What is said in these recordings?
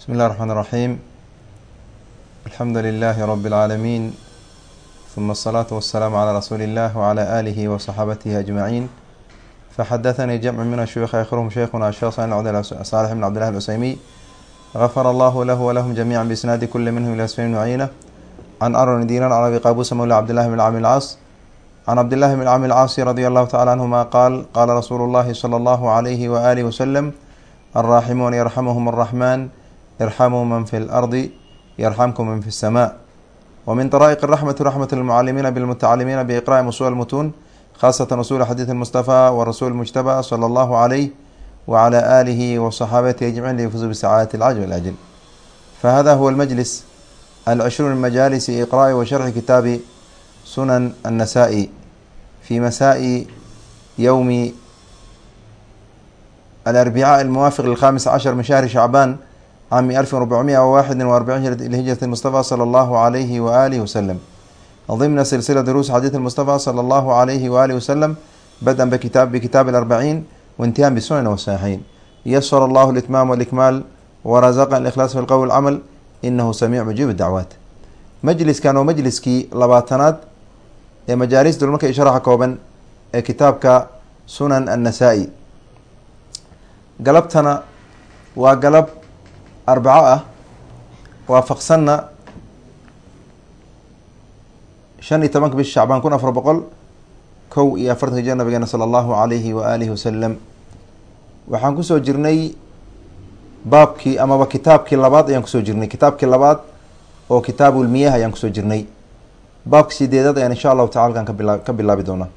بسم الله الرحمن الرحيم الحمد لله رب العالمين ثم الصلاة والسلام على رسول الله وعلى آله وصحابته أجمعين فحدثني جمع من الشيوخ آخرهم شيخنا الشيخ صالح بن عبد الله الأسيمي غفر الله له ولهم جميعا بإسناد كل منهم إلى سفيان بن عيينة عن أرون دينار عن أبي قابوس مولى عبد الله بن عامر العاص عن عبد الله بن عامر العاص رضي الله تعالى عنهما قال قال رسول الله صلى الله عليه وآله وسلم الراحمون يرحمهم الرحمن ارحموا من في الأرض يرحمكم من في السماء ومن طرائق الرحمة رحمة المعلمين بالمتعلمين بإقراء أصول المتون خاصة أصول حديث المصطفى والرسول المجتبى صلى الله عليه وعلى آله وصحابته أجمعين ليفوزوا بسعادة العجل والأجل فهذا هو المجلس العشرون من مجالس إقراء وشرح كتاب سنن النسائي في مساء يوم الأربعاء الموافق للخامس عشر من شهر caami alfi arbacmiya waxidi waarbaciin hijrat ila hijrat mustafa sala allahu alayhi waaalihi wasalam dimna silsila duruus xadiid mustafa sala allahu alayhi waaalihi wasalam badan bikitaabi larbaciin waintihyan bisunan wasaxiin yasara allahu litmaam walikmaal warasaqa ikhlaas fi lqowl camal inahu samiic mujiib dacwaat majliskan oo majliskii labaatanaad ee majaalis dulmarka ishraxa kooban ee kitaabka sunan annasaa-i galabtana waa galab arbaco ah waafaqsanna shan iyo tobanka bisha shacbaan kun afar boqol kow iyo afartanka jir nabigeena sala allahu alayhi wa alihi wasalam waxaan ku soo jirnay baabkii amaba kitaabkii labaad ayaan ku soo jirnay kitaabkii labaad oo kitaabulmiyah ayaan ku soo jirnay baabka sideedaad ayaan insha allahu tacala kan kabila ka bilaabi doonaa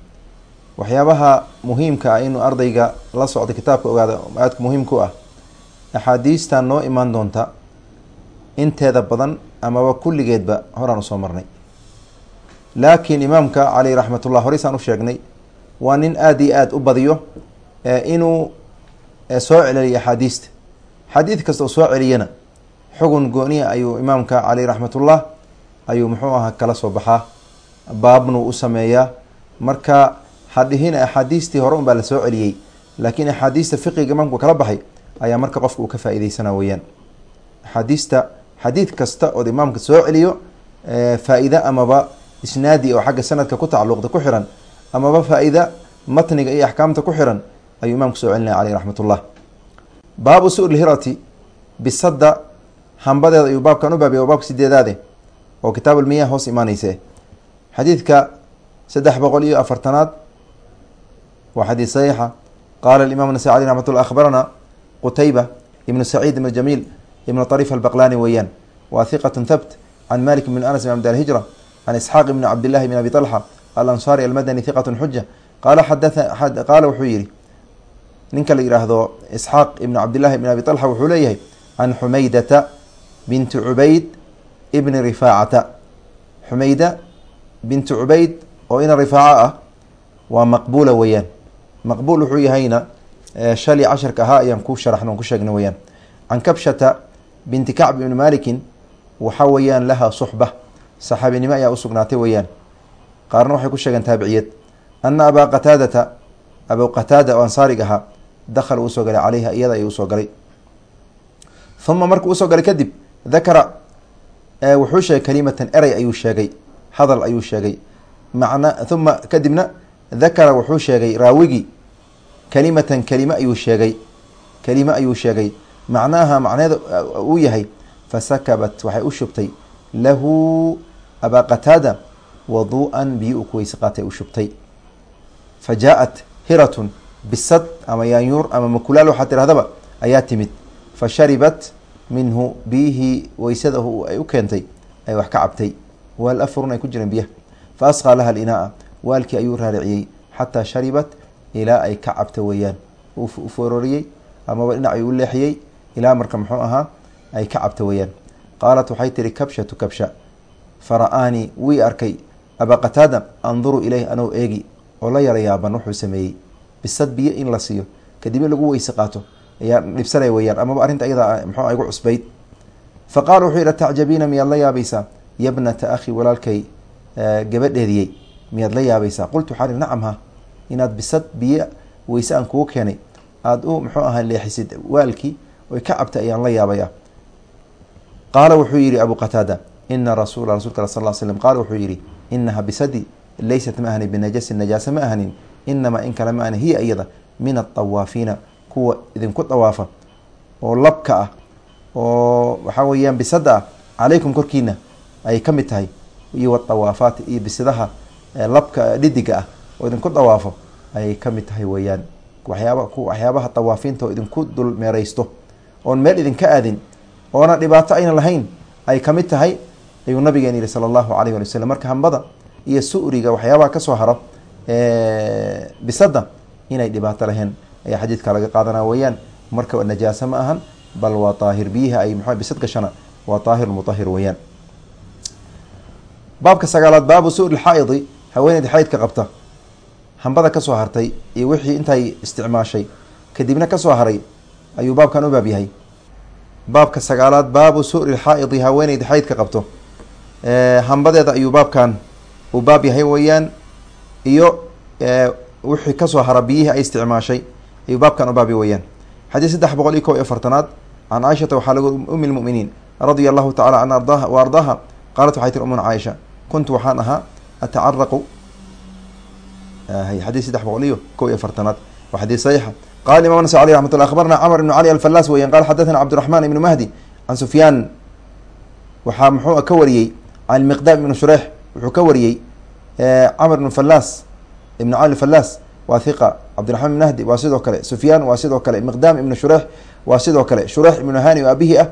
waxyaabaha muhiimka ah inuu ardayga la socda kitaabka ogaada aadka muhiim ku ah axaadiistan noo imaan doonta. Inteeda badan amaba kulligeedba horaan u soo marnay. Laakiin imaamka caleyh raxmatullah horeysaan u sheegnay waa nin aada iyo aada u badiyo inuu soo celeliyo axaadiista xadiid kasta oo soo celiyana xugun gooniya ayuu imaamka caleyh raxmatullah ayuu muxuu ahaa kala soo baxaa. Baabnuu u sameeyaa marka hadhihin axaadiistii hore un baa la soo celiyey laakiin axaadiista fiqiga imaamku kala baxay ayaa marka qofka uu ka faa-iideysana weeyaan. Axaadiista xadiid kasta ood imaamka soo celiyo faa-ide amaba isnaadi oo xagga sanadka ku tacalluqda ku xiran amaba faa-ida matniga iyo axkaamta ku xiran ayuu imaamku soo celinaya caleyh raxmatullah. Baabu su-lhirati bisadda hambadeeda ayuu baabkan u baabiya waa baabka sideedaade oo kitaab ulmiya hoos imaaneyse xadiidka saddex boqol iyo afartanaad waa xadiid saxiixa. Qaala imam nasai aley raxmat llah akhbarana qutayba ibnu saciid ibnu jamiil ibnu ariif albaqlani weeyaan. Wa hiqatu thabt can malik bn anas bn abd hijra can isxaaq ibni cabdillahi bn abi talxa alansaari almadani hiqatu xuja qaala xada qaala wuxuu yihi ninka la yidhaahdo isxaaq ibnu cabdillahi bn abi talxa wuxuu leeyahay can xumaydata binti cubayd ibni rifaacata xumeyda binti cubayd oo ina rifaaca ah waa maqbuula weeyaan. Maqbuul wuxuu yahayna shali casharka ahaa ayaan ku sharaxna on ku sheegna weyaan can kabshata binti kacb ibni malikin waxa weeyaan laha suxba. Saxaabinimo ayaa usugnaatay weeyaan. Qaarna waxay ku sheegeen taabiciyad ana abaa qataadata abu qataada oo ansaarig ahaa dakhala uu soo galay caleyha iyada ayuu u soo galay. Uma markuu u soo galay kadib dakara wuxuu sheegay kalimatan erey ayuu sheegay hadal ayuu sheegay. Macna uma kadibna dakara wuxuu sheegay raawigii kalimatan kelime ayuu sheegay. Kelime ayuu sheegay. Macnaha macneeda uu yahay fasakabat waxay u shubtay. Lahu abaa qataada waduu'an biyo u kuweyse qaatay u shubtay. Fa jaa-at hiratun bisad ama yaanyuur ama makulaal waxaa tirahdaba ayaa timid. Fa sharibat minhu biyihii weysadahu ay u keentay ay wax ka cabtay. Waal afurun ay ku jireen biyaha. Fa asqaa laha alinaa waalkii ayuu raariciyey. Xataa sharibat ilaa ay ka cabta weeyaan. U foororiyey amaba dhinac ayuu u leexiyey ilaa marka muxuu ahaa ay ka cabta weeyaan. Qaalat waxay tihi kabshatu kabsha. Fara-aanii wii arkay abaa qataada anduru ilayh anoo eegi. Oo la yara yaaban wuxuu sameeyey. Bisad biyo in la siiyo kadibna lagu weyse qaato. Ayaa dhibsanaya weyaan amaba arrinta ayadaa mxuu igu cusbayd. Fa qaala wuxuu yihi tacjabiina miyaad la yaabaysaa? Yabnata akhi walaalkay gabadheediyey miyaad la yaabaysaa? Qultu waxaa ihi nacam ha inaad bisad biyo weyse aan kugu keenay. Aada u muxuu ahaa leexisid waalkii oy ka cabtay ayaan la yaabaya qaala wuxuu yihi abu qataada ina rasuula rasulka sal l qaala wuxuu yihi inaha bisadi laysat ma ahnin binajasin najaasa ma ahnin inamaa in kale ma ahnin hiya iyada min adawaafiina kuwa idinku dawaafa oo labka ah oo waxaa weeyaan bisada ah calaykum korkiina ay ka mid tahay. Iyo wadawaafaat iyo bisidaha labka dhidiga ah oo idinku dawaafo ayay ka mid tahay weeyaan. Waxyaaba waxyaabaha dawaafiinta oo idinku dul meereysto oon meel idinka aadin oona dhibaato ayna lahayn ay ka mid tahay ayuu nabigeen yihi sala allahu alayh wali waslm marka hambada iyo su'riga waxyaabaha ka soo haro bisada inay dhibaato lahayn ayaa xadiidka laga qaadanaa weeyaan. Marka najaasa ma ahan bal waa daahir biyihi ay mxu bisad gashana waa daahir mutahir weeyaan. Baabka sagaalaad baabu su'ri lxaa'idi haweeneyda xaydka qabta hambada ka soo hartay iyo wixii intay isticmaashay kadibna ka soo haray ayuu baabkan u baab yahay. Baabka sagaalaad baabu su'ri lxaa'idi haweeneyda xaydka qabto. Hambadeeda ayuu baabkan uu baab yahay weeyaan iyo wixii ka soo hara biyihii ay isticmaashay ayuu baabkan u baabya weeyaan. Xadiid saddex boqol iyo kow iyo afartanaad can caaishata waxaa lagu umi lmu'miniin radia allahu tacala an ardaha wa ardaaha qaalat waxay tiri umuna caaisha kuntu waxaan ahaa atacaraqu xadiid saddex boqol iyo kow iyo afartanaad. Waa xadiid saxiixa qala imam nas aleh raxmat llah akhbarna camr ibnu cali alfallaas weyan. Qala xadathana cabdiraxman ibnu mahdi can sufyaan. Waxaa muxuu ka wariyey can miqdaam ibnu shureex wuxuu ka wariyey camr ibn sidoo kale. Sufyaan waa sidoo kale. Miqdaam ibnu shureex waa sidoo kale. Shureex ibnu hani ah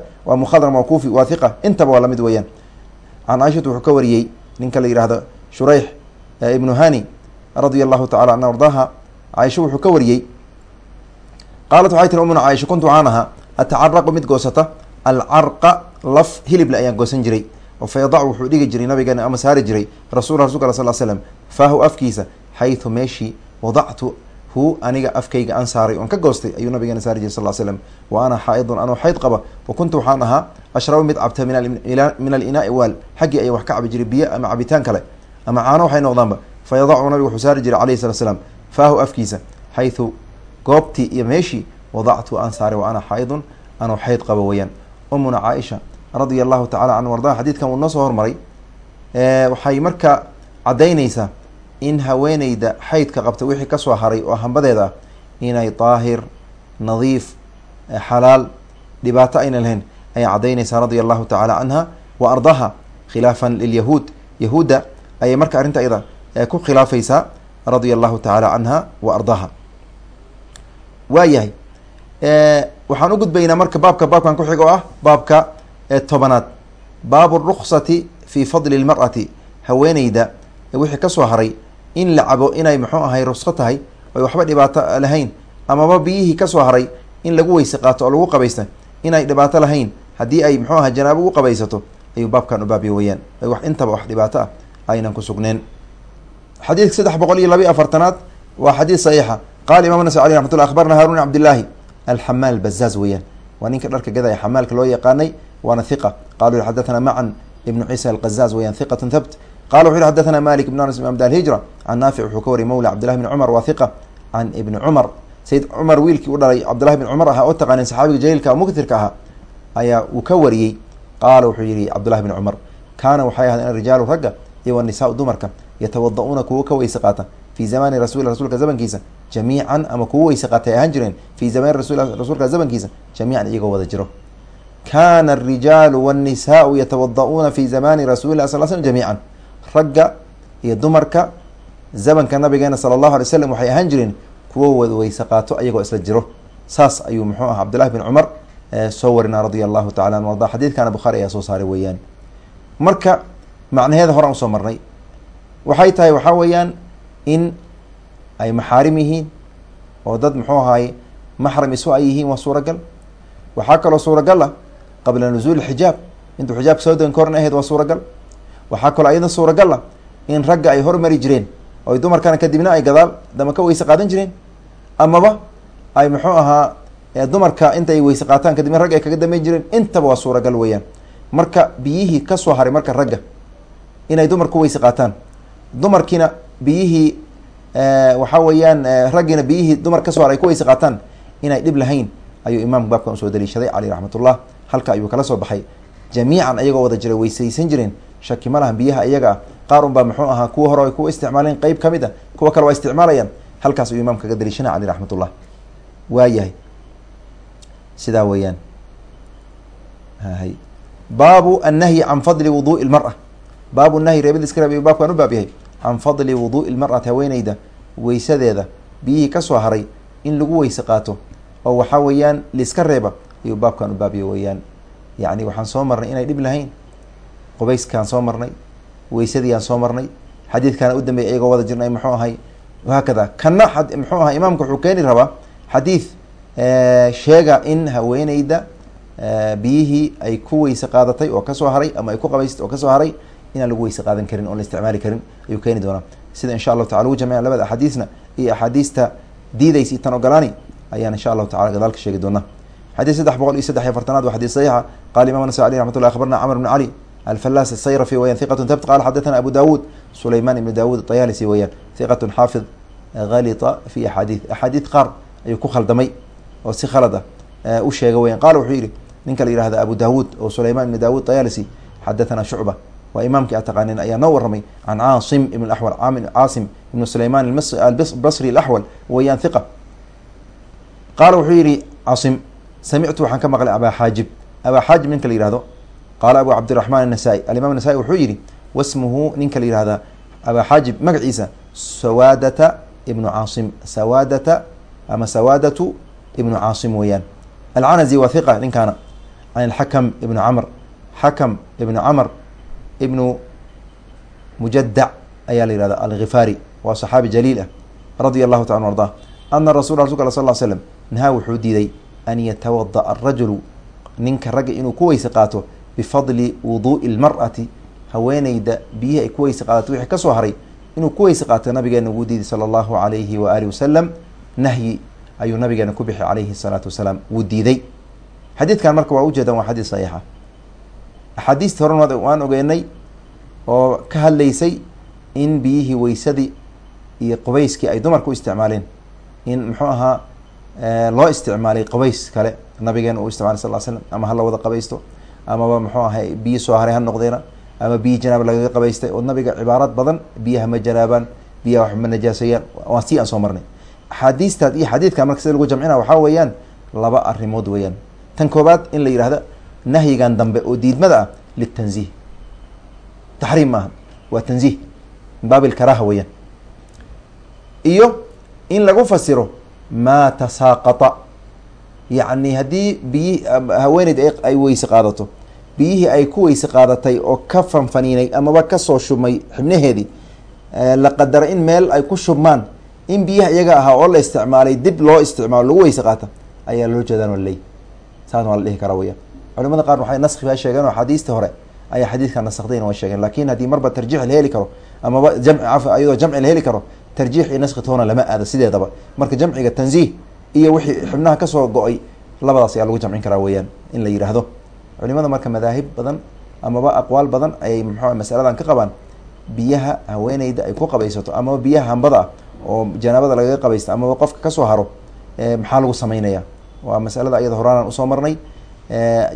shureyx ibnu hani radia allahu tacala an ardaaha caaisha wuxuu ka wariyey qaalat waxay tiri umuna caaisha kuntu waxaan ahaa atacaraqu mid goosata? Alcarqa laf hilible ayaan goosan jiray fa yadacu wuxuu dhigi jiray nabigeena ama saari jiray rasul rasulka al sal slam faahu afkiisa xaytu meeshii wadactu hu aniga afkayga aan saaray oon ka goostay ayuu nabigeena saari jiray sal slam wa ana xaaidun anoo xayd qaba wa kuntu waxaan ahaa ashrabu mid cabta min alinaai waal xaggii ayaa wax ka cabi jiray biyo ama cabitaan kale ama caano waxay noqdaanba fa nabigu wuxuu saari jiray alayhi salat slam faahu afkiisa xaytu goobtii iyo meeshii wadactu aan saaray wa ana xaaidun anoo xayd qaba weeyaan. Umuna caaisha radia allahu tacala canhu ardaha xadiidkan wuu noo soo hormaray. Waxay marka caddaynaysaa in haweeneyda xaydka qabta wixii ka soo haray oo hambadeeda ah inay daahir nadiif xalaal dhibaato ayna lahayn ayay caddaynaysaa radia allahu tacala canha wa ardaha khilaafan lilyahuud yahuudda ayay marka arrinta ayada ku khilaafaysaa radia allahu tacala canha wa ardaha. Waayahay waxaan u gudbaynaa marka baabka baabkan ku xiga oo ah baabka tobanaad. Baabu ruksati fi fadli lmar'ati haweeneyda wixii ka soo haray in la cabo inay muxuu ahay rusko tahay oy waxba dhibaato lahayn amaba biyihii ka soo haray in lagu weyse qaato oo lagu qabaysta inay dhibaato lahayn haddii ay muxuu ahay janaabo u qabaysato ayuu baabkan u baabya weyaan wax intaba wax dhibaato ah aynan ku sugneen xadiidka saddex boqol iyo labayo afartanaad waa xadiid saxiixa. Qala imam nas alي raxmat llah akhbarna harun cabdillaahi alxamaal bazaaz weeyaan. Waa ninka dharka gadaya xamaalka loo yaqaanay waana hiqa qalu xadathana macan ibnu ciisa alqazaaz weyan hiqat thabt. Qala wuxu yhi xadathana malik ibn anas imam alhijra can naafic wuxuu ka wariyay mawla cabdillahi bn cumar waa hiqa can ibni cumar sayid cumar wiilkii u dhalay cabdillahi bn cumar ahaa oo taqaaneen saxaabiga jaliilka muktirka ahaa ayaa uu ka wariyey. Qaala wuxuu yihi cabdullahi bn cumar kaana waxay ahaadeen rijaalu ragga iyo wanisaau dumarka yatawada-uuna kuwo ka weyse qaata fi zamani rasul rasuulka zamankiisa jamiican ama kuwo weyse qaatay ay ahaan jireen fi zamani rasul rasuulka zamankiisa jamiican iyagoo wada jiro kana arijaalu wاnnisaau yatawada-uuna fi zamani rasuli lah sal slm jamiican ragga iyo dumarka zamanka nabigeena sala allahu alay slam waxay ahaan jireen kuwo wada weyse qaato ayagoo isla jiro saas ayuu muxuu aha cabdillahi bin cumar soo warina radia allahu tacala an arda xadiidkana bukhaari ayaa soo saaray weeyaan marka macnaheeda horaan u soo marnay waxay tahay waxaa weeyaan in ay maxaarim yihiin oo dad muxuu ahaay maxram isu ay yihiin waa suuragal. Waxaa kaloo suuragal ah qabla nuzuuli xijaab. Intuu xijaabka soo degan ka horna ahayd waa suuragal. Waxaa kaloo ayadna suuragal ah in ragga ay hormari jireen oo dumarkana kadibna ay gadaal dama ka weyse qaadan jireen. Amaba ay muxuu ahaa dumarka inta ay weyse qaataan kadibna ragga ay kaga dambeyn jireen. Intaba waa suuragal weeyaan. Marka biyihii ka soo haray marka ragga inay dumar ku weyse qaataan dumarkiina biyihii waxaa weeyaan raggiina biyihii dumar ka soo haray ay ku weyse qaataan inay dhib lahayn ayuu imaamku baabkan u soo daliishaday caleyh raxmat ullah halka ayuu kala soo baxay. Jamiican ayagoo wada jira weysaysan jireen shaki ma lahan biyaha iyaga ah qaar un baa muxuu ahaa kuwa hore ay kuwa isticmaaleen qeyb ka mid a kuwa kale waa isticmaalayaan halkaas ayuu imaamka kaga daliishana cali raxmatullah. Waayahay. Sidaa weeyaan. Hay baabu annahyi can fadli wuduu'i lmara. Baabu nahyi reebada iska reebay baabkaan u baab yahay can fadli wuduu'i lmar'ati haweeneyda weysadeeda biyihii ka soo haray in lagu weyse qaato. Oo waxaa weeyaan liiska reeba ayuu baabkan u baabya weeyaan. Yacni waxaan soo marnay inay dhib lahayn. Qubayskaan soo marnay weysadiiaan soo marnay. Xadiidkaana u dambeeyay ayagoo wada jirnay muxuu ahay wahaakada kana muxuu ahay imaamka wuxuu keeni rabaa xadiid sheega in haweeneyda biyihii ay ku weyse qaadatay oo ka soo haray ama ay ku qabaysatay oo ka soo haray inaan lagu weyse qaadan karin oon la isticmaali karin ayuu keeni doonaa. Sida insha allahu tacala ugu jamciyan labada axaadiisna iyo axaadiista diidaysa tan ogolaani ayaan insha allahu tacala gadaal ka sheegi doonaa. Xadiis saddex boqol iyo saddex iyo afartanaad waa xadiis saxiixa. Qala imam nasai alih raxmat llah akhbarna camr bn cali alfalas asayrafi weyan hiqatun tabt qala xadathana abu dawuud sulayman ibn dawuud ayaalisi weeyaan hiqatun xaafid halita fi axaadiid axaadiid qaar ayuu ku khaldamay oo si khalad ah u sheega weyan qala wuxuu yihi ninka la yihahda abu dawuud oo sulayman ibn dawuud ayaalisi xadathana shucba waa imaamkii a taqaanin ayaa noo waramay can caasim ibn awal caasim ibn sulayman albasri alaxwal weeyaan hiqa qaala wuxuu yihi caasim samictu waxaan ka maqlay abaa xaajib abaa xaajib ninka la yihahdo qaala abu cabdiraxmaan anasai alimam anasai wuxuu yihi wasmuhu ninka la yihahda abaa xaajib magaciisa sawaadata ibnu caasim sawaadata ama sawaadatu ibnu caasim weeyaan. Alcanazi waa hiqa ninkaana. Can alxakam ibnu camr xakam ibnu camr ibnu mujadac ayaa la yihahda alghifaari waa saxaabi jaliil ah radia allahu taala ardah ana rasul rasulka al sal l slm nahaa wuxuu diiday an yatawada'a arajulu ninka ragga inuu ku weyse qaato bifadli wuduu'i lmar'ati haweeneyda biyihii ay ku weyse qaadato wixii ka soo haray inuu ku weyse qaato nabigeena ugu diiday sala allahu alayhi wa alihi wasalam nahyi ayuu nabigeena ku bixi calayhi salaatu wasalaam wuu diiday. Xadiidkan marka waa ujeedaan waa xadiis saxiixa axaadiista horan waan ogeynay oo ka hadlaysay in biyihii weysadii iyo qubayskii ay dumarka u isticmaaleen. In muxuu ahaa loo isticmaalay qabays kale nabigeena uu isticmalay sal l slam ama hala wada qabaysto amaba muxuu ahay biyi soo haray ha noqdeena ama biyi janaaba lagaga qabaystay oo nabiga cibaarad badan biyaha ma janaabaan biyaha wax ma najaaseeyaan waan sii aan soo marnay. Axaadiistaas iyo xadiidkan marka sida lagu jamcina waxaa weeyaan laba arrimood weeyaan. Tan koobaad in la yihahdo nahyigan dambe oo diidmada ah litanziih taxriim maaha waa tanziih min baab ilkaraaha weeyaan. Iyo in lagu fasiro maa tasaaqata yacni haddii biyi haweeneyd ay weyse qaadato biyihii ay ku weyse qaadatay oo ka fanfaniinay amaba ka soo shubmay xibnaheedii la qadara in meel ay ku shubmaan in biyaha iyaga ahaa oo la isticmaalay dib loo isticmaalo lagu weyse qaata ayaa loo jeedaan waley saas waa la dhihi karaa weyaan culimada qaar waxay naski baa sheegeen oo xadiistii hore ayaa xadiidkan nasakdayn waa sheegeen laakiin haddii marba tarjiix la heli karo amaba iyadoo jamci la heli karo tarjiix iyo naski toona lama aado sideedaba. Marka jamciga tanziih iyo wixii xibnaha ka soo go'ay labadaas ayaa lagu jamcin karaa weeyaan in la yidhaahdo culimada marka madaahib badan amaba aqwaal badan ayay muxua masaladan ka qabaan biyaha haweeneyda ay ku qabaysato amaba biyaha hambada ah oo janaabada lagaga qabaysta amaba qofka ka soo haro maxaa lagu sameynaya waa masalada ayada horaanaan u soo marnay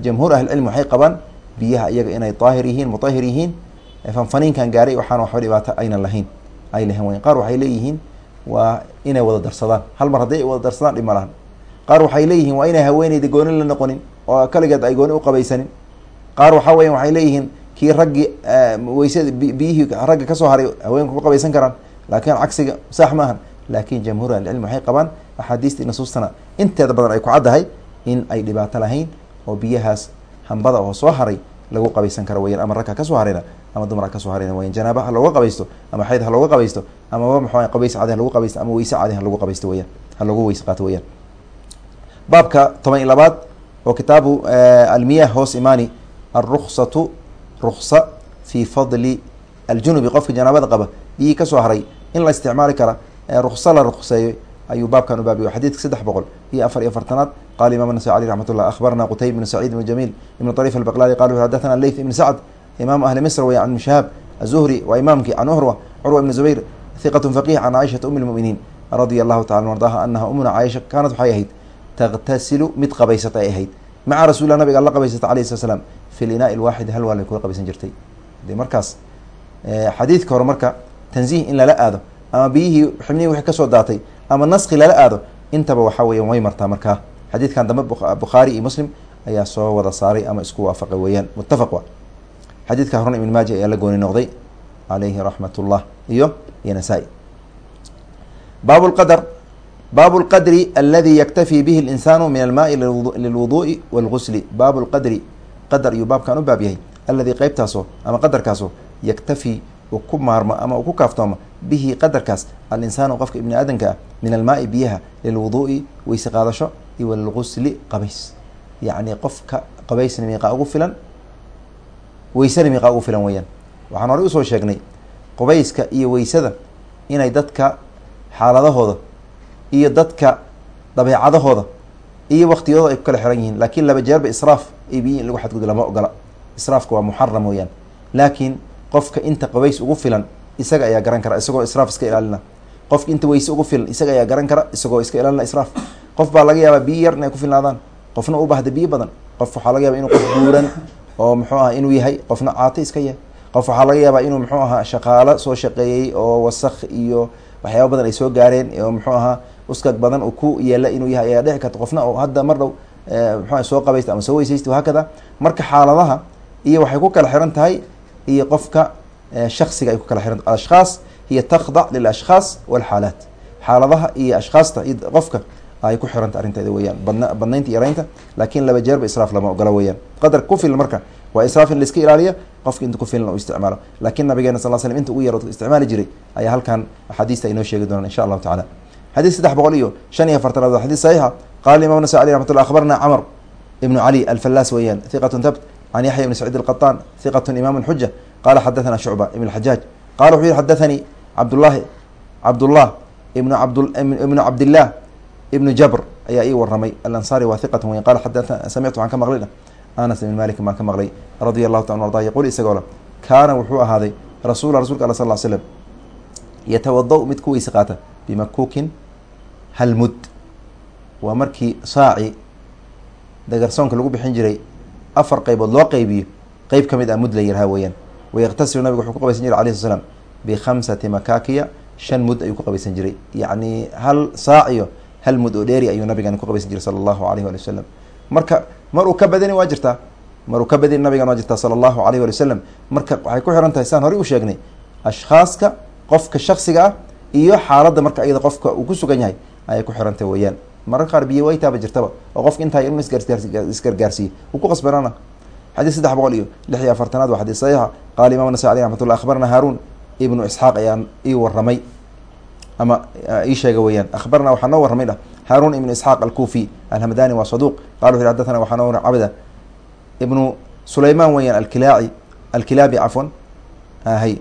jamhuur ahlicilmi waxay qabaan biyaha iyaga inay daahir yihiin mutahir yihiin fanfaniinkan gaaray waxaana waxba dhibaato aynan lahayn ay lahayn weyn qaar waxay leeyihiin waa inay wada darsadaan hal mar hadday wada darsadaan dhib ma lahan qaar waxay leeyihiin waa inay haweeneyda gooni la noqonin oo kaligeed ay gooni uqabaysanin qaar waxaa weya waxay leeyihiin kii raggii weysada biyihii ragga ka soo haray haweenka ku qabaysan karaan laakiin cagsiga saax maahan laakiin jamhuur ahlicilmi waxay qabaan axaadiistii nasuustana inteeda badan ay ku caddahay in ay dhibaato lahayn oo biyahaas hambada oo soo haray lagu qabaysan karo weyan ama ragka ka soo harayna ama dumar ka soo harayna weyan janaaba ha looga qabaysto ama xayd ha looga qabaysto amaba maxua qabays cadi ha lagu qabaysto ama weyse cadi ha lagu qabaysto weyaan ha lagu weyse qaato weyaan baabka toban iyo labaad oo kitaabu almiyah hoos imaani alruksatu ruksa fi fadli aljunubi. Qofka janaabada qaba biyii ka soo haray in la isticmaali kara ruksa la rukseeyo ayuu baabkan u baabiyo xadiidka saddex boqol iyo afar iyo afartanaad qal imam nasacali ramat llah abarna qutayb ibn sacid ibn jamil ibn arif albaqlali qal xadathana leyt ibn sacd imam ahli misr wey an shahaab azuhri waa imaamki an urwa curwa ibn zubayr hiqat faqih can caaishata um lmuminiin radia allahu taala ardaha anaha umuna caaisha kaanat waxay ahayd tagtasilu mid qabaysata ay ahayd maca rasulilah nabiga la qabaysata alayh slat slam fi linaa'i lwaaxid hal waa lay kula qabaysan jirtay de markaas xadiidka hore marka tanziih in lala aado ama biyihii xibnihii wixii ka soo daatay ama naski lala aado intaba waxaa weya way martaa markaa xadiidkan dambe bukhaari iyo muslim ayaa soo wada saaray ama isku waafaqay weeyaan. Muttafaq wa xadiidka horuna ibn maaja ayaa la gooni noqday calayhi raxmat ullah iyo iyo nasaa-i baabu lqadr baabu lqadri aladi yaktafi bihi linsaanu min almaai lilwuduu'i walgusli baabu lqadri qadar iyuu baabkan u baab yahay. Alladii qeybtaasoo ama qadarkaasoo yaktafi uu ku maarmo ama uu ku kaaftoomo bihi qadarkaas. Alinsaanu qofka ibni aadanka ah min almaai biyaha lilwuduu'i weyse qaadasho iyo qabays. Yacni qofka qabaysna miiqaa ugu filan weysana miiqaa ugu filan weeyaan. Waxaan horey u soo sheegnay qubayska iyo weysada inay dadka xaaladahooda iyo dadka dabeecadahooda iyo waktiyadooda ay ku kala xiran yihiin. Laakiin laba jeerba israaf iyo biyi in lagu xadgudo lama ogola. Israafka waa muxaram weeyaan. Laakiin qofka inta qabays ugu filan isaga ayaa garan kara isagoo israaf iska ilaalina qofka inta weyse ugu filan isaga ayaa garan kara isagoo iska ilaalina israaf. Qof baa laga yaabaa biyo yar inay ku filnaadaan. Qofna u baahda biyo badan. Qof waxaa laga yaaba inuu qof buuran oo muxuu aha inuu yahay qofna caato iska yahay. Qof waxaa laga yaabaa inuu muxuu ahaa shaqaalo soo shaqeeyey oo wasaq iyo waxyaaba badan ay soo gaareen oo muxuu ahaa uskag badan uu ku yeela inuu yahay ayaa dhici karta. Qofna oo hadda mar dhow muxuu soo qabaysta ama soo weysaysta wahaakada marka xaaladaha iyo waxay ku kala xiran tahay iyo qofka shaksiga ay ku kala xiran tahay. Ashkhaas hiya takhdac lilashkhaas walxaalaat. Xaaladaha iyo ashkhaasta iyo qofka ay ku xiranta arrinteeda weeyaan. Badna badnaynta yaraynta laakiin laba jeerba israaf lama ogola weeyaan. Qadar ku filan marka waa israaf in laiska ilaaliya qofka inta ku filan u isticmaalo. Laakiin nabigeena sal slm inta ugu yar isticmaali jiray ayaa halkan axaadiista inoo sheegi doonaan insha allahu tacala xadiis saddex boqol iyo shan iyo afartanaad waa xadiis saxiixa qala imam nasa alي raxmat llah akhbarna camr ibnu cali alfallaas weeyaan hiqatu thabt can yaxya ibni saciid alqaطaan hiqatu imam xuja qala xadathana shucba ibn xajaaj qala wuxuu yihi xadathanii cabdullahi cabdullah ibnu abd ibnu cabdillaah ibnu jabr ayaa ii waramay alansaari waa hiqatan weyan qala xadathana samictu waxaan ka maqlay anas ibn malik baan ka maqlay radia allahu taala arda yaqul isagoo le kaana wuxuu ahaaday rasuula rasulka alla sal l slam yatawada- mid ku weyse qaata bimakuukin halmud waa markii saaci dagarsoonka lagu bixin jiray afar qeybood loo qeybiyo qeyb ka mid ah mud la yiraha weeyaan. Wayaqtasilu nabigu wuxuu ku qabaysan jiray alayhi sl slam bikhamsati makaakiya shan mud ayuu ku qabaysan jiray yacni hal saac iyo hal mud oo dheeri ayuu nabigan ku qabaysan jiray sala allahu alayh wali wasalam marka mar uu ka badani waa jirtaa mar uu ka badani nabigan waa jirtaa sala allahu alayh wali wasalam marka waxay ku xiran tahay saan horey u sheegnay ashkhaaska qofka shaksiga ah iyo xaaladda marka ayada qofka uu ku sugan yahay ayay ku xirantahy weeyaan mararka qaar biyo waytaaba jirtaba oo qofka intaa inuu isgargaarsiiye uu ku qasbanana xadiis saddex boqol iyo lix iyo afartanaad waa xadiis saxiixa qaala imam nasa aleh raxmat llah akhbarna haarun ibnu isxaaq ayaan ii waramay ama ii sheega weeyaan. Akhbarna waxaa noo warramay dhah haarun ibnu isxaaq alkufi alhamdani waa saduuq. Qala wuxu yhi xadathana waxaa noo cabda ibnu sulayman weeyaan alkilaaci alkilaabi cafwan hay.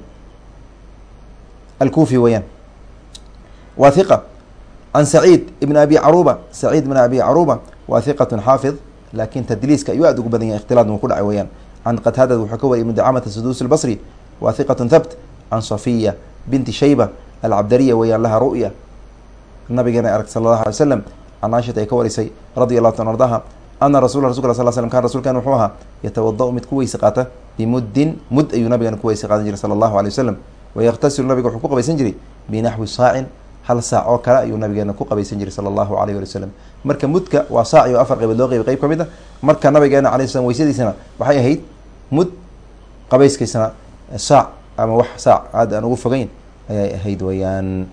Alkufi weeyaan. Wa hiqa can saciid ibn abi caruba saciid ibn abi caruba waa hiqatun xaafid laakin tadliiska ayuu aad ugu badan yahay ikhtilaad uu ku dhacay weeyaan. Can qataadad wuxuu ka wariyay ibnu dacamata saduus albasri waa hiqatun thabt can safiya binti shayba alcabdariya weeyaan laha ru'ya. Nabigeena arag sala allahu alay slam can caishata ay ka warisay radia allahu ta ardaha ana rasula rasulka sal slam kan rasulkan wuxuu ahaa yatawada-u mid ku weyse qaata bimuddin mud ayuu nabigeena ku weyse qaadan jiray sala allahu alay wasalam wayaqtasilu nabiga wuxuu ku qabaysan jiray binaxwi saacin hal saac oo kale ayuu nabigeena ku qabaysan jiray sala allahu alayh wali wasalam marka mudka waa saaci oo afar qaybood loo qeybay qeyb ka mid a marka nabigeena alay slam weysadiisana waxay ahayd mud qabayskiisana saac ama wax saac aada aan ugu fogeyn ayay ahayd weyaan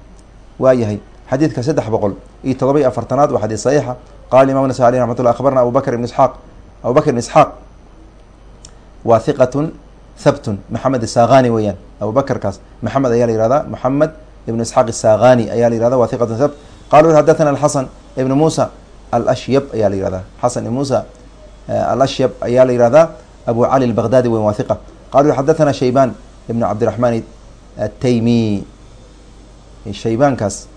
waayahay xadiidka saddex boqol iyo todoba iyo afartanaad waa xadiis saxiixa. Qala imam nasa aleh raxmat llah bakr ibn isxaaq. Abu ibn isxaaq waa hiqatun thabtun maxamed isaqani weeyaan. Abu maxamed ayaa la yihahdaa moxamed ibn isxaaq isaqani ayaa la yihahda waa hiqatun thabt qala u xadathana alxasan ibn muusa alashyab ayaa la yihahdaa xasan ibn muusa alashyab ayaa la yihahdaa abu cali albaghdadi weyan waa hiqa qala u xadathana shayban ibn cabdiraxmaan ataymi shaybaankaas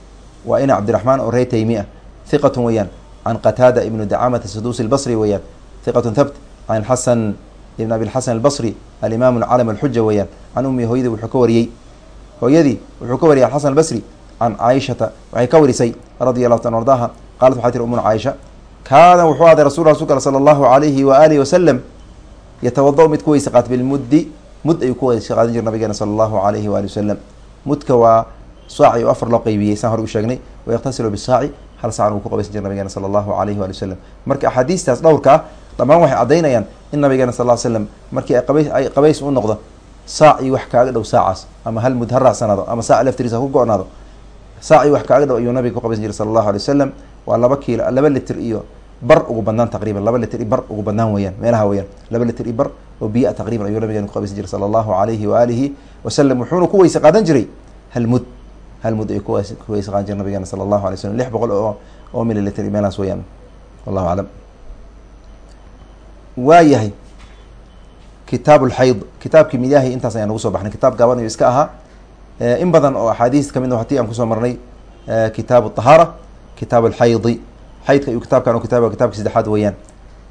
waa ina cabdiraxmaan oo ree taymi ah hiqatun weeyaan can qataada ibnu dacamata saduusi albasri weeyaan hiqatun thabt can xasan ibn abilxasan albasri alimaam alcalam alxuja weeyaan can ummi hooyadii wuxuu ka wariyey. Hooyadii wuxuu ka wariyay xasan albasri can caaishata waxay ka warisay radia allahu ta ardaha qaalat waxay tiri umuna caaisha kaana wuxuu aday rasul rasulka sala allahu alayhi wa alihi wasalam yatawada- mid weyse qaat bilmuddi mud ayuu ku weyse qaadan jira nabigeena sala allahu alayhi waali wasalam mudka waa saaci oo afar loo qeybiyey saan hore u sheegnay wayaktasilu bisaaci hal saacan uu ku qabaysan jira nabigeena sala allahu alayhi waali wasalam marka axaadiistaas dhowrka ah dhammaan waxay caddaynayaan in nabigeena sal ll slam markii ay qabays ay qabays u noqdo saac iyo wax kaaga dhow saacaas ama hal mud ha raacsanaado ama saac laftiris ha ku go-naado saac iyo wax kaaga dhow ayuu nabiga ku qabaysan jiray sala allahu alay wasalam waa laba kiilo laba litir iyo bar ugu badnaan taqriban laba litir iyo bar ugu badnaan weyaan meelaha weyaan laba litir iyo bar oo biya taqriban ayuu nabigeena ku qabaysan jiray sala allahu alayhi waalihi wasalam wuxuuna ku weyse qaadan jiray hal mud hal mud ayuu ku weyse qaadan jiray nabigeena sala allahu alay wasalam lix boqol oo oo mililitr iyo meelahaas weyaan wallahu aclam waa yahay kitaab lxayd kitaabkii midyahi intaas ayaan ugu soo baxnay kitaab gaaban ayuu iska ahaa in badan oo axaadiis ka mid a hatii aan ku soo marnay kitaabu طahaara kitaab alxaydi xaydka ayuu kitaabkan kitaab kitabki saddexaad weeyaan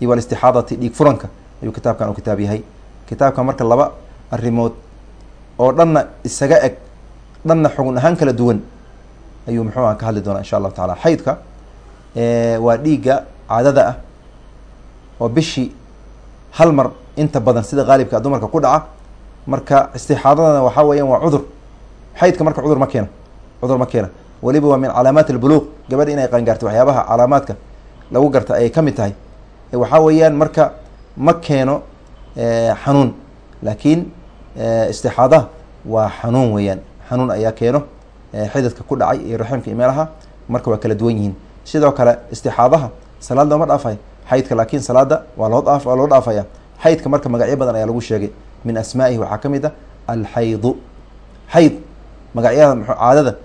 iyo walistixaadati dhiig furanka ayuu kitaabkan u kitaab yahay. Kitaabka marka laba arrimood oo dhanna isaga eg dhanna xugun ahaan kala duwan ayuu muxuu ah ka hadli doonaa insha allahu taala xaydka waa dhiigga caadada ah oo bishii hal mar inta badan sida qaalibka dumarka ku dhaca. Marka istixaadadana waxaa weeyaan waa cudur. Xaydka marka cudur ma keena cudur ma keena. Weliba waa min calaamaat albuluuq gabadha inay qaangaarto waxyaabaha calaamaadka lagu garta ayay ka mid tahay. Waxaa weeyaan marka ma keeno xanuun. Laakiin istixaadaha waa xanuun weeyaan. Xanuun ayaa keeno xididka ku dhacay iyo raximka iyo meelaha marka waa kala duwan yihiin. Sidoo kale istixaadaha salaad looma dhaafay. Xaydka laakiin salaada waa loo waa loo dhaafaya. Xaydka marka magacyo badan ayaa lagu sheegay. Min asmaa'ihi waxaa ka mid ah alxaydu. Xayd magacyada mxu caadada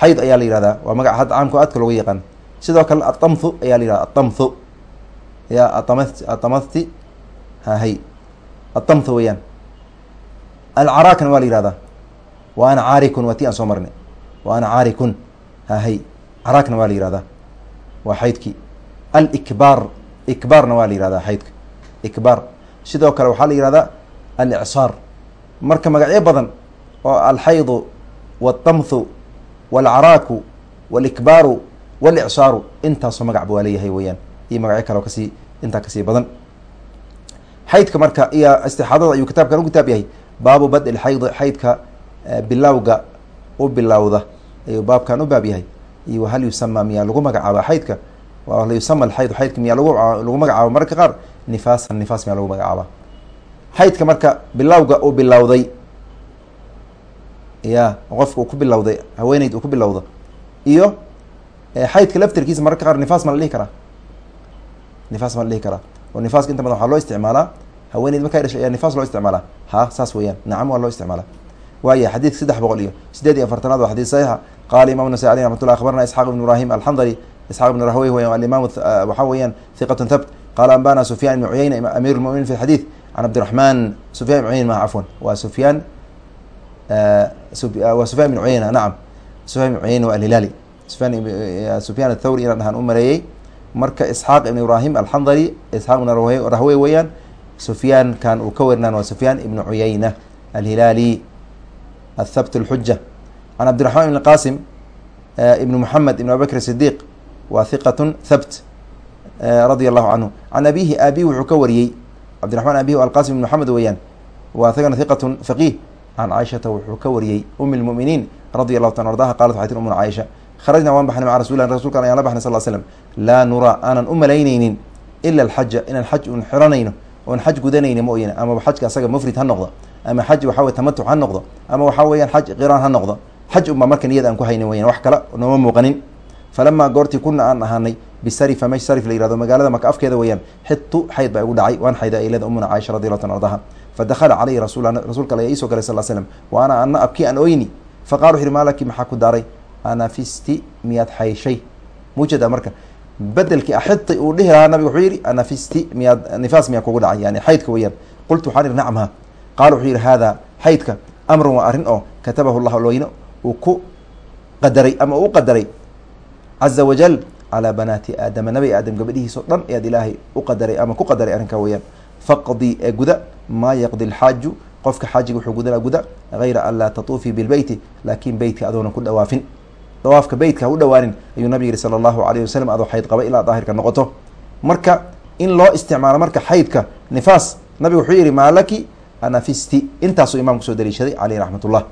xayd ayaa la yihahdaa waa magaca hadda caamka aadka looga yaqaan. Sidoo kale atamthu ayaa la yihahda atamthu ya atama hahy adamtha weeyaan alcaraakana waa la yihahdaa wa ana caarikun waa ti aan soo marnay. Wa ana caarikun hahay caraakna waa la yihahdaa waa xaydkii alikbaar ikbaarna waa la yihahdaa xaydka ikbaar sidoo kale waxaa la yihahdaa alicsaar marka magacyo badan oo alxaydu waldamthu walcaraaku walikbaaru walicsaru intaasoo magacba waa leeyahay weyaan. Iyo magacyo kaleo ka sii intaa ka sii badan xaydka marka iyo istixaadada ayuu kitaabkan u kitaab yahay baabu bad xayd xaydka bilowga u bilowda ayuu baabkan u baab yahay. Iyo hal yusama miyaa lagu magacaaba xaydka la yusama alxayd xaydka miyaa lagu magacaaba mararka qaar nifaasan nifaas miyaa lagu magacaaba xaydka marka bilowga uu bilowday ya qofka uu ku bilowday haweeneyd uu ku bilowdo iyo xaydka laftirkiisa mararka qaar nifaas ma la dhihi karaa? Nifaas ma la dhihi karaa oo nifaaska inta badan waxaa loo isticmaalaa. Haweeneyd markay dhashay ayaa nifaas loo isticmaalaa. Ha saas weeyaan. Nacam waa loo isticmaalaa. Waaya xadiidka saddex boqol iyo sideed iyo afartanaad waa xadis saxiixa. Qaala imam nasai aleyh raxmat llah akhbarna isxaaq ibn ibrahim alxandali isxaaq ibn rahwey weyan alimaam waxaa weeyaan hiqatun thabt. Qaala ambana sufyan ibn cuyeyna amiir lmuminin fi xadiid can cabdiraxman sufyan ibn cuyeyna maha cafwan waa sufyaan waa sufyan ibn cuyeyna nacam. Sufyan ibn cuyeyna waa alhilaali sufyan sufyan athawri inaan dhahaan u maleeyey marka isxaaq ibn ibrahim alxandali isxaaq ibn rahwey weeyaan sufyaan kan uu ka werinaan waa sufyaan ibn cuyeyna alhilaali athabt اlxuja can cabdiraxman ibn qasim ibn moxamed ibn abibakr sidiq waa hiqatun thabt radia allahu canhu can abihi aabihi wuxuu ka wariyey cabdiraxman abihi alqasim ibn moxamed weeyaan waa isagana hiqatun faqiih can caaishata wuxuu ka wariyey umi lmuminiin radia allahu ta ardaha qalat waxay tir umuna caaisha kharajna waan baxnay maca rasulilah rasulkan ayaan la baxnay sal slam laa nuraa aanan u malaynaynin ila alxaja inaan xaj un xiranayno oon xaj gudanayna mooyane amaba xajka asaga mufrid ha noqdo ama xaj waxa wey tamatuc ha noqdo ama waxaa weeyaan xaj qiraan ha noqdo xaj unbaa marka niyad aan ku haynin weyan wax kale nooma muuqanin falamaa goortii kuna aan ahaanay bisarifa mesh sarif la yihahdo magaalada maka afkeeda weeyaan xitu xayd baa igu dhacay waan xayda aylada umuna caaisha radi allahu ta ardaha fadakhala caleyhi rasul rasuulka ale iisoo galay sal slam wa ana abkii aan oyni faqala wuxu yhi maalaki maxaa ku daaray anafisti miyaad xayshay? Muujada marka bedelkii axiti uu dhihi lahaa nabiga wuxuu yihi anafisti miyaad nifaas miyaa kugu dhacay. Yani xaydka weeyaan. Qultu waxaan ihi nacam ha. Qaala wuxuu yihi hada xaydka amrun waa arrin oo katabahu llah looyne uu ku qadaray ama uu qadaray caza wajal calaa banaati aadama. Nabi aadam gabadhihiisao dhan ayaad ilaahay u qadaray ama ku qadaray arrinkaa weeyaan. Faqdi ee guda maa yaqdi lxaaju qofka xaajiga wuxuu gudanaa guda hayra an laa tatuufii bilbeyti laakiin beytka adoonan ku dhawaafin dawaafka beytka ha dhawaanin ayuu nabig yihi sala allahu alayh wasalam adoo xayd qaba ilaa daahirka noqoto. Marka in loo isticmaalo marka xaydka nifaas nabigu wuxuu yihi maalaki anafisti. Intaasuu imam ku soo daliishaday caleyh raxmat ullah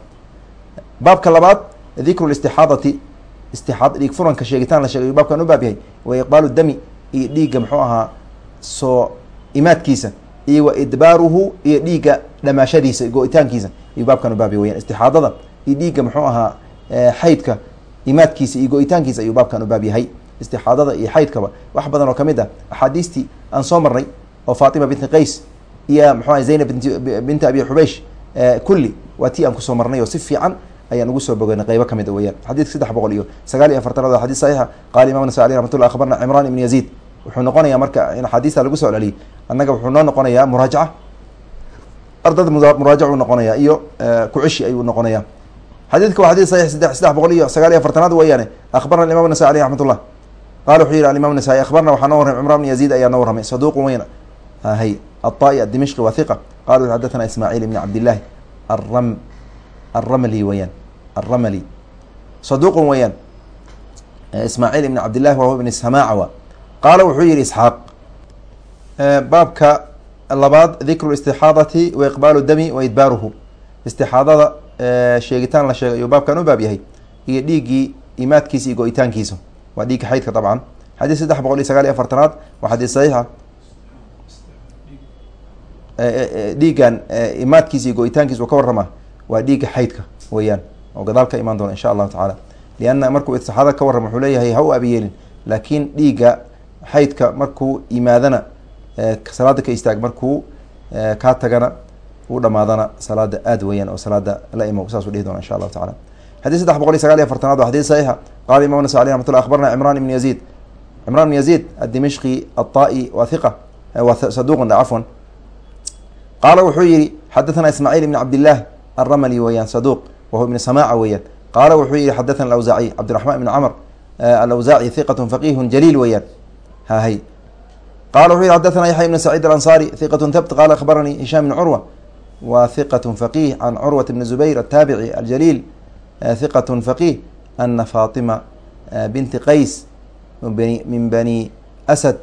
baabka labaad dikru listixaadati istixaad dhiig furanka sheegitaan la sheegay baabkan u baab yahay wa iqbaalu dami iyo dhiigga muxuu ahaa soo imaadkiisa iyo wa idbaaruhu iyo dhiigga dhamaashadiisa go-itaankiisa iyo baabkan u baab weyaan. Istixaadada iyo dhiigga muxuu ahaa xaydka imaadkiisa iyo go-itaankiisa ayuu baabkan u baab yahay. Istixaadada iyo xaydkaba wax badan oo ka mid ah axaadiistii aan soo marnay oo faatima binti qays iyo mxu aha zaynab bint binti abi xubeysh kulli waa tii aan ku soo marnay oo si fiican ayaan ugu soo bogeynay qeybo ka mid a weyaan xadidka saddex boqol iyo sagaal iyo afartanaad waa xadis saxiixa qala imam nasa aleh raxmatullah akhbarna cimran ibn yaziid wuxuu noqonayaa marka in axaadiista lagu soo celiyay annaga wuxuu noo noqonayaa muraajaca. Ardada muraajac uu noqonaya iyo kucishi ayuu noqonaya xadiidka waa xadis saxiix sade saddex boqol iyo sagaal iyo afartanaad weeyaane. Akhbarna imam nasa aleh raxmat ullah qala wuxuu yihi alimam nasaa-i akhbarna waxaa noo warramay cimran bn yaziid ayaa noo warramay. Saduuqun weyn hay aلطa'i adimishqi wa hiqa qala xadathana ismaaciil ibn cabdillahi aram aramli weyaan aramli saduuqun weeyaan. Ismaaciil ibn cabdillahi wahuwa ibn samaaca wa. Qaala wuxuu yihi isxaaq. Baabka labaad dikru istixaadati wa iqbaalu dami wa idbaaruhu istixaadada sheegitaan la sheegay ayuu baabkan u baab yahay. Iyo dhiiggii imaadkiisa iyo go-itaankiisa. Waa dhiigga xaydka dabcan. Xadiis saddex boqol iyo sagaal iyo afartanaad waa xadiis saxiixa. Dhiiggan imaadkiisa iyo go-itaankiisa uu ka warrama waa dhiigga xaydka weeyaan oo gadaal ka imaan doona insha allahu tacaala. Lianna markuu istixaada ka warrama wuxuu leeyahay ha u abiyeelin laakiin dhiigga xaydka markuu yimaadana salaada ka istaag markuu kaa tagana u dhamaadana salaada aad weeyaan oo salaada la imo saasuu dhihi doona insha allahu tacala xadis saddex boqol iyo sagaal iyo afartanaad waa xadis saxiixa. Qala imam nasa aleh raxmat llah akhbarna cimran ibn yaziid cimran ibn yaziid addimishqi aلطa'i wa hiqa saduqun cafwan qaala wuxuu yihi xadathana ismaaciil ibn cabdillaah alramli weeyaan saduq wahuwa ibn samaaca weeyaan. Qaala wuxuu yihi xadathana alawsaaciy cabdiraxman ibn camr alawsaaci hiqat faqihun jaliil weeyaan. Hahay qala wuxuu yihi xadathana yaxya ibn saciid alansaari hiqat thabt. Qala akhbaranii hishaam ibn curwa hiqat faqih can curwat bn zubayr ataabici aljaliil hiqat faqih ana fatima binti qays min bani asad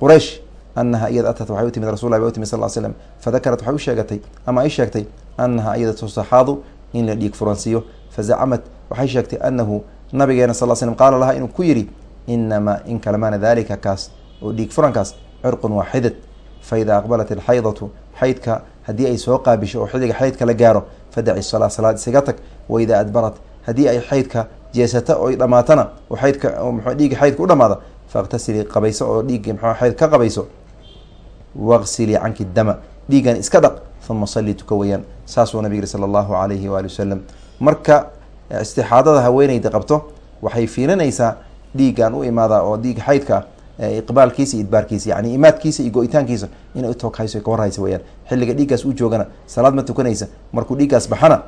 quraysh anaha iyada atat waxay u timid rasul lah bay u timid sal slam fadakarat waxay u sheegatay ama ay sheegtay anaha iyada tusaxaadu in la dhiig furansiiyo fazacamad waxay sheegtay anahu nabigeena sal slm qaala lahaa inuu ku yidhi inamaa in kalamaana dalika kaas oo dhiig furankaas cirqun waa xidid. Faida aqbalat alxaydatu haddii ay soo qaabisho oo xilliga xaydka la gaaro fadaci salaa salaad isaga tag waidaa adbarat. Haddii ay xaydka jeesata oy dhamaatana oo xaydka mxu dhiigga xaydka u dhamaada faاktasili qabayso oo dhiiggi mxu xayd ka qabayso waqsilii canki dama. Dhiiggan iska dhaq uma salli tuka weyaan saasuu nabig yihi sala allahu alayhi waali wasalam marka istixaadada haweeneyda qabto waxay fiilinaysaa dhiiggan u imaadaa oo dhiig xaydka ah iqbaalkiisa iyo idbaarkiisa yani imaadkiisa iyo go-itaankiisa inay utooghayso ka warhaysa weyaan xilliga dhiiggaas u joogana salaad ma tukanaysa markuu dhiiggaas baxana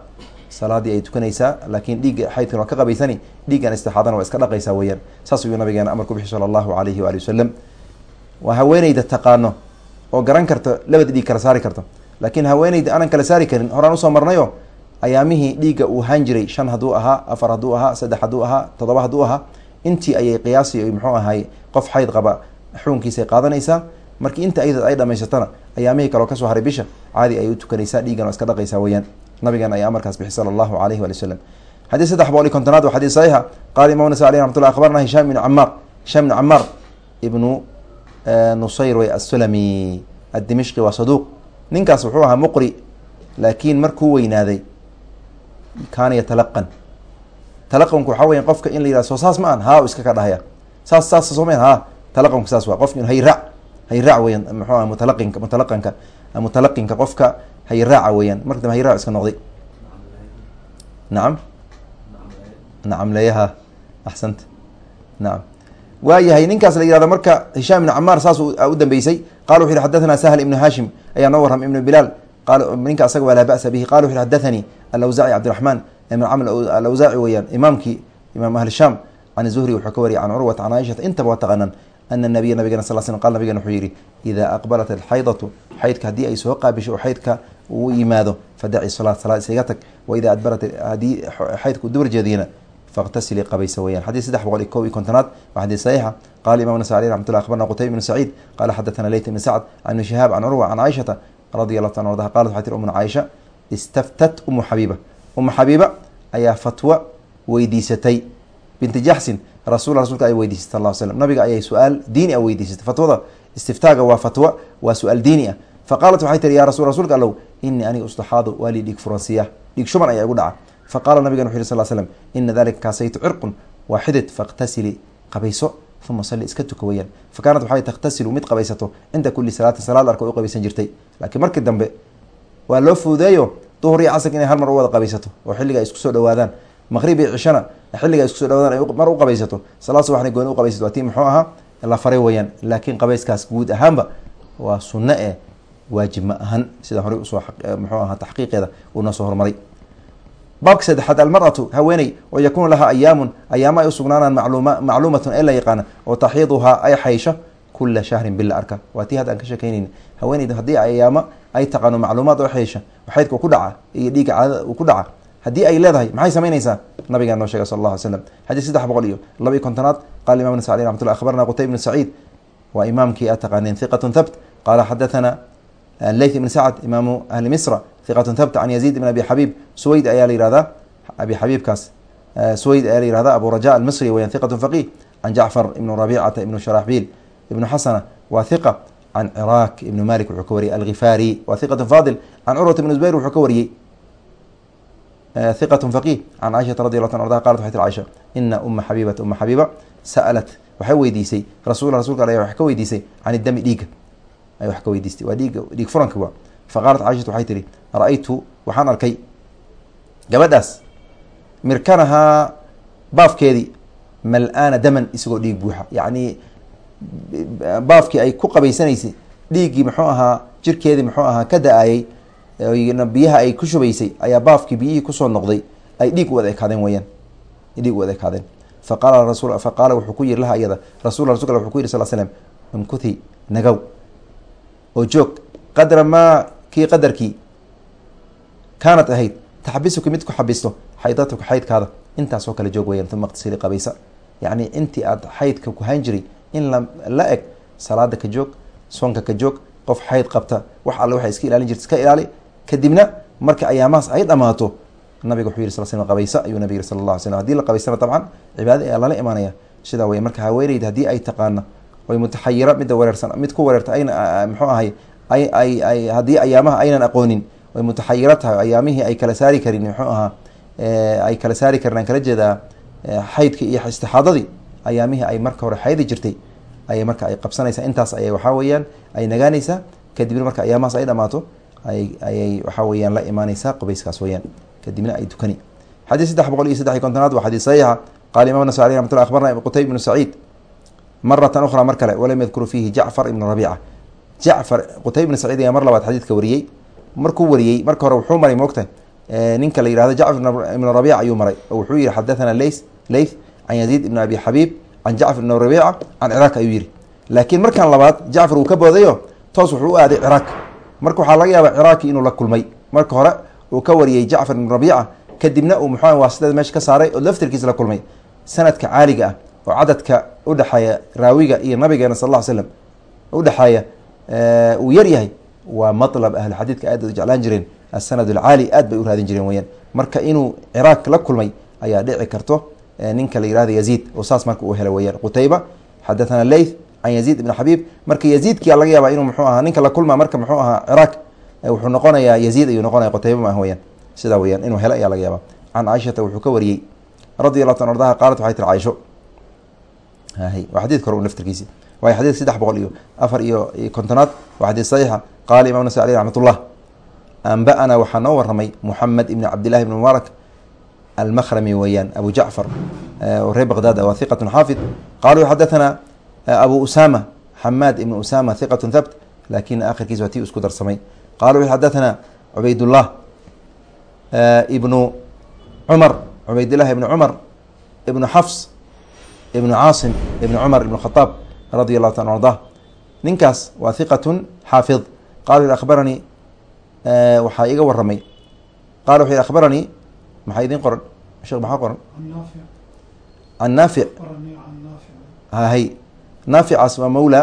salaadii ay tukanaysaa laakiin dhiigga xaydkan waa ka qabaysani dhiiggan istixaadana waa iska dhaqaysaa weyaan saas ayuu nabigeena amar ku bixi sala allahu alayhi waali wasalam waa haweeneyda taqaano oo garan karto labada dhiig kala saari karto. Laakiin haweeneyda aanan kala saari karin horaan u soo marnayo ayaamihii dhiigga uu ahaan jiray shan hadduu ahaa afar hadduu ahaa saddex hadduu ahaa toddoba hadduu ahaa intii ayay qiyaasi muxuu ahay qof xayd qaba xuunkiisay qaadanaysaa markii inta ayada ay dhamaysatana ayaamihii kaleo ka soo haray bisha caadi ayay u tukanaysaa dhiiggan waa iska dhaqaysaa weyaan nabigan ayaa amarkaas bixi sala allahu alayhi waali wasalam xadiis saddex boqol iyo kontonaad waa xadiis saxiixa. Qaala imam nasa aleh raxmat llah akhbarna hishaam ibn camaar hishaam ibn camaar ibnu nusayr wey assulami addimishqi waa saduuq ninkaas wuxuu ahaa muqri laakiin markuu weynaaday kaana yatalaqan talaqanku waxaa weya qofka in la yihah soo saas ma an haa iska ka dhahaya. Saas saas soomeen ha talaqanku saas waa qofka hayraac hayraac weyan muxuu aha mutalaqinka mutalaqanka mutalaqinka qofka hayraaca weeyaan. Marka dambe hayraac iska noqday. Nacam nacam axsanta. Nacam waayahay ninkaas la yihahdo marka hishaam ibn camaar saas u dambeysay qala wuxu yhi xadathana sahl ibnu hashim ayaa noo warram ibnu bilaal qal ninka asaga waa laa ba'sa bihi. Qala wuxu yhi xadathanii alawsaaci cabdiraxmaan alawsaaci weeyaan. Imaamkii imaam ahli sham can zuhri wuxuu ka wariyay can curwata can caaishata intaba waa taqaanaan ana nabiya nabigena sal slam qal nabigena wuxuu yihi idaa aqbalat alxaydatu xaydka haddii ay soo qaabisho oo xaydka uu yimaado fadaci salaat salaad isaga tag waidaa adbarat haddii xaydka u dubar jeediyana faqtasilii qabaysa weyaan xadis saddex boqol iyo kob iyo kontonaad waa xadiis saxiixa. Qala imam nas alي raxmat llah abarna qutayb ibn saciid qala xadathana leyt ibn sacd can ibni shihaab can curwa can caaishata radi allahu ta ardaha qalat waxay tiri umna caaisha istaftat umu xabiiba umu xabiiba ayaa fatwa weydiisatay. Binti jaxsin rasul rasulka ay weydiisatay sal slam nabiga ayay su'aal diini a weydiisatay fatwada istiftaaga waa fatwa waa su'aal diini ah. Faqaalat waxay tihi ya rasul rasuulka allow inii aniga ustaxaadu waa lii dhiig furansiya dhiig shuban ayaa igu dhaca. Faqala nabigan wuxu yhi sal slam ina dalika kaasaytu cirqun waa xidid faاktasili qabayso uma sali iska tuka weyaan fa kaanat waxay takhtasilu mid qabaysato cinda kuli salaatin salaad arka u qabaysan jirtay. Laakiin markii dambe waa loo fuudeeyo duhur iyo casrka inay hal mar u wada qabaysato oo xilliga ay isku soo dhawaadaan. Maqrib iyo cishana xilliga ay isku so dhawaadaan ay mar u qabaysato. Salaad gooni u waa tii muxuu ahaa? La faray weyaan laakiin qabayskaas guud ahaanba waa sunno e waajib ma ahan. Sida horey u soo muxuu ahaa taxqiiqeeda uu noo soo hormaray. Baabka saddexaad almaratu haweeney oo yakuunu lahaa ayaamun ayaamo ay usugnaanaan maluma macluumatun ee la yaqaana oo taxiiduhaa ay xaysho kula shahrin bila arka. Waa tii hadda aan ka sheekeynayna haweeneyda haddii ayaamo ay taqaano macluumaad oo xaysha xaydka ku dhaca iyo dhiigga caadada uu ku dhaca haddii ay leedahay maxay samaynaysaa? Nabigaa noo sheegay sal alla slam xadiis saddex boqol iyo laba kontonaad qala imam nas alي raxmat llah akhbarna qutayb bn saciid. Waa imaamkii a taqaaneen hiqatu thabt. Qaala xadathana leyth ibn sacd imaamu ahli misra. Hiqatu thabt can yaziid ibn abi xabiib suweyd ayaa la yihahdaa abi xabiibkaas suweyd ayaa la yihahda abu raja almisri weyan hiqatu faqih. Can jacfar ibnu rabicata ibnu sharaxbiil ibnu xasana waa hiqa can ciraaq ibnu malik wuxuu ka wariyey alghifaari waa hiqatu faadil can curwat ibn zubayr wuxuu ka wariyey hiqat faqih can caaishata radi allah ta arda qalat waxay tir caisha ina uma xabibata uma xabiiba sa'alat waxay weydiisay rasul rasulka al wax ka weydiisay can idami dhiiga ay wax ka weydiistay waa dhiiga dhiig furanka waa faqaalat caaishatu waxay tihi ra'aytu waxaan arkay gabadhaas mirkanahaa baafkeedii mal-aana isagoo dhiig buuxa yacni baafkii ay ku qabaysanaysay dhiiggii muxuu ahaa jirkeedii muxuu ahaa ka da'ayay biyaha ay ku shubaysay ayaa baafkii biyihii ku soo noqday ay dhiig u wada ekaadeen weyaan dhiig u wada ekaadeen faqaala rasul faqaala wuxuu ku yihi laha iyada rasul rasulka wuxuu ku yihi sal slm imkuthi nagaw. Oo joog qadra maa kii qadarkii kaanat ahayd taxabisuki mid ku xabisto xaydatuka xaydkaada. Intaasoo kale joog weyaan uma qtasili qabaysa. Yacni intii aad xaydka ku hayn jiray in la eg salaada ka joog soonka ka joog qof xayd qabta wax alle waxay iska ilaalin jirta iska ilaali. Kadibna marka ayaamahaas ay dhamaato nabiga wuxuu yihi sal slam qabaysa ayuu nabig yihi sala allah alay slam la qabaysana dabcan cibaada ayaa lala imaanaya sidaa wey marka haweeneyda haddii ay taqaana oy mutaxayira midda wareersan mid ku wareerta ayna muxuu ahay ay ay ay haddii ayaamaha aynan aqoonin oy mutaxayiro tahay ayaamihii ay kala saari karin muxuu ahaa ay kala saari karin aan kala jeedaa xaydka iyo istixaadadii ayaamihii ay marka hore xaydi jirtay ayay marka ay qabsanaysaa. Intaas ayay waxaa weeyaan ay nagaanaysaa kadibna marka ayaamahaas ay dhamaato ay ayay waxaa weeyaan la imaaneysaa qubayskaas weyaan kadibna ay dukani xadiis saddex boqol iyo saddex iyo kontonaad waa xadiis saxiixa. Qaala imam nas alي ramat llah abarna qutayb ibnu saciid maratan ukhra mar kale walam yadkuru fiihi jacfar ibnu rabiica. Jacfar qutayb ibnu saciid ayaa mar labaad xadiidka wariyey. Markuu wariyey marka hore wuxuu maray moogta ninka la yihahdo jacfar ibnu rabiica ayuu maray. Oo wuxuu yihi xadathana leys leyth can yaziid ibn abi xabiib can jacfar ibn rabiica can ciraaq ayuu yihi laakiin markan labaad jacfar uu ka boodayo toos wuxuu u aaday ciraaq marka waxaa laga yaabaa ciraaqi inuu la kulmay. Marka hore uu ka wariyey jacfar ibn rabiica kadibna uu muxua waasitada meesha ka saaray oo laftirkiisa la kulmay. Sanadka caaliga ah oo cadadka udhexeeya raawiga iyo nabigeena sal ll slam udhexeeya uu yar yahay waa matlab ahlu xadiidka aad u jeclaan jireen. Asanad alcaali aad bay u raadin jireen weyaan marka inuu ciraaq la kulmay ayaa dhici karto ninka la yihahdo yaziid. Oo saas marka uu hela weyaan qutayba xadathana leyth can yaziid ibn xabiib marka yaziidkia laga yaaba inuu muxuu ahaa ninka la kulma marka muxuu ahaa ciraaq wuxuu noqonayaa yaziid ayuu noqonaya qutayba ma weyaan sidaa weyaan inuu helo ayaa laga yaaba can caaishata wuxuu ka wariyey. Radi allahu ta ardaha qaalat waxay tiri caaisho waa xadidka hore u naftirkiisi waay xadidka saddex boqol iyo afar iyo kontonaad. Waa xadiis saxiixa. Qaala imam nas aleyh raxmat ullah waxaa noo waramay muxamed ibn cabdillahi ibn mubaarak almakhrami weeyaan abu jacfar oo reer baqdaad waa hiqatun xaafid qaluu xadathana abu usama xamaad ibn usama hiqatun thabt laakiin akhirkiis waa tii isku darsamay qala wuxu xadathana cubaydullah ibnu cumar cubaydillahi ibnu cumar ibnu xafs ibnu caasim ibnu cumar ibn khadaab radi allahu ta an ardah ninkaas waa hiqatun xaafid qala akhbaranii waxaa iga waramay qala wuxu yhi akhbaranii maxaa idin qoran? Sheekh maxaa qoran? Can naafic hay. Naaficaas waa mawla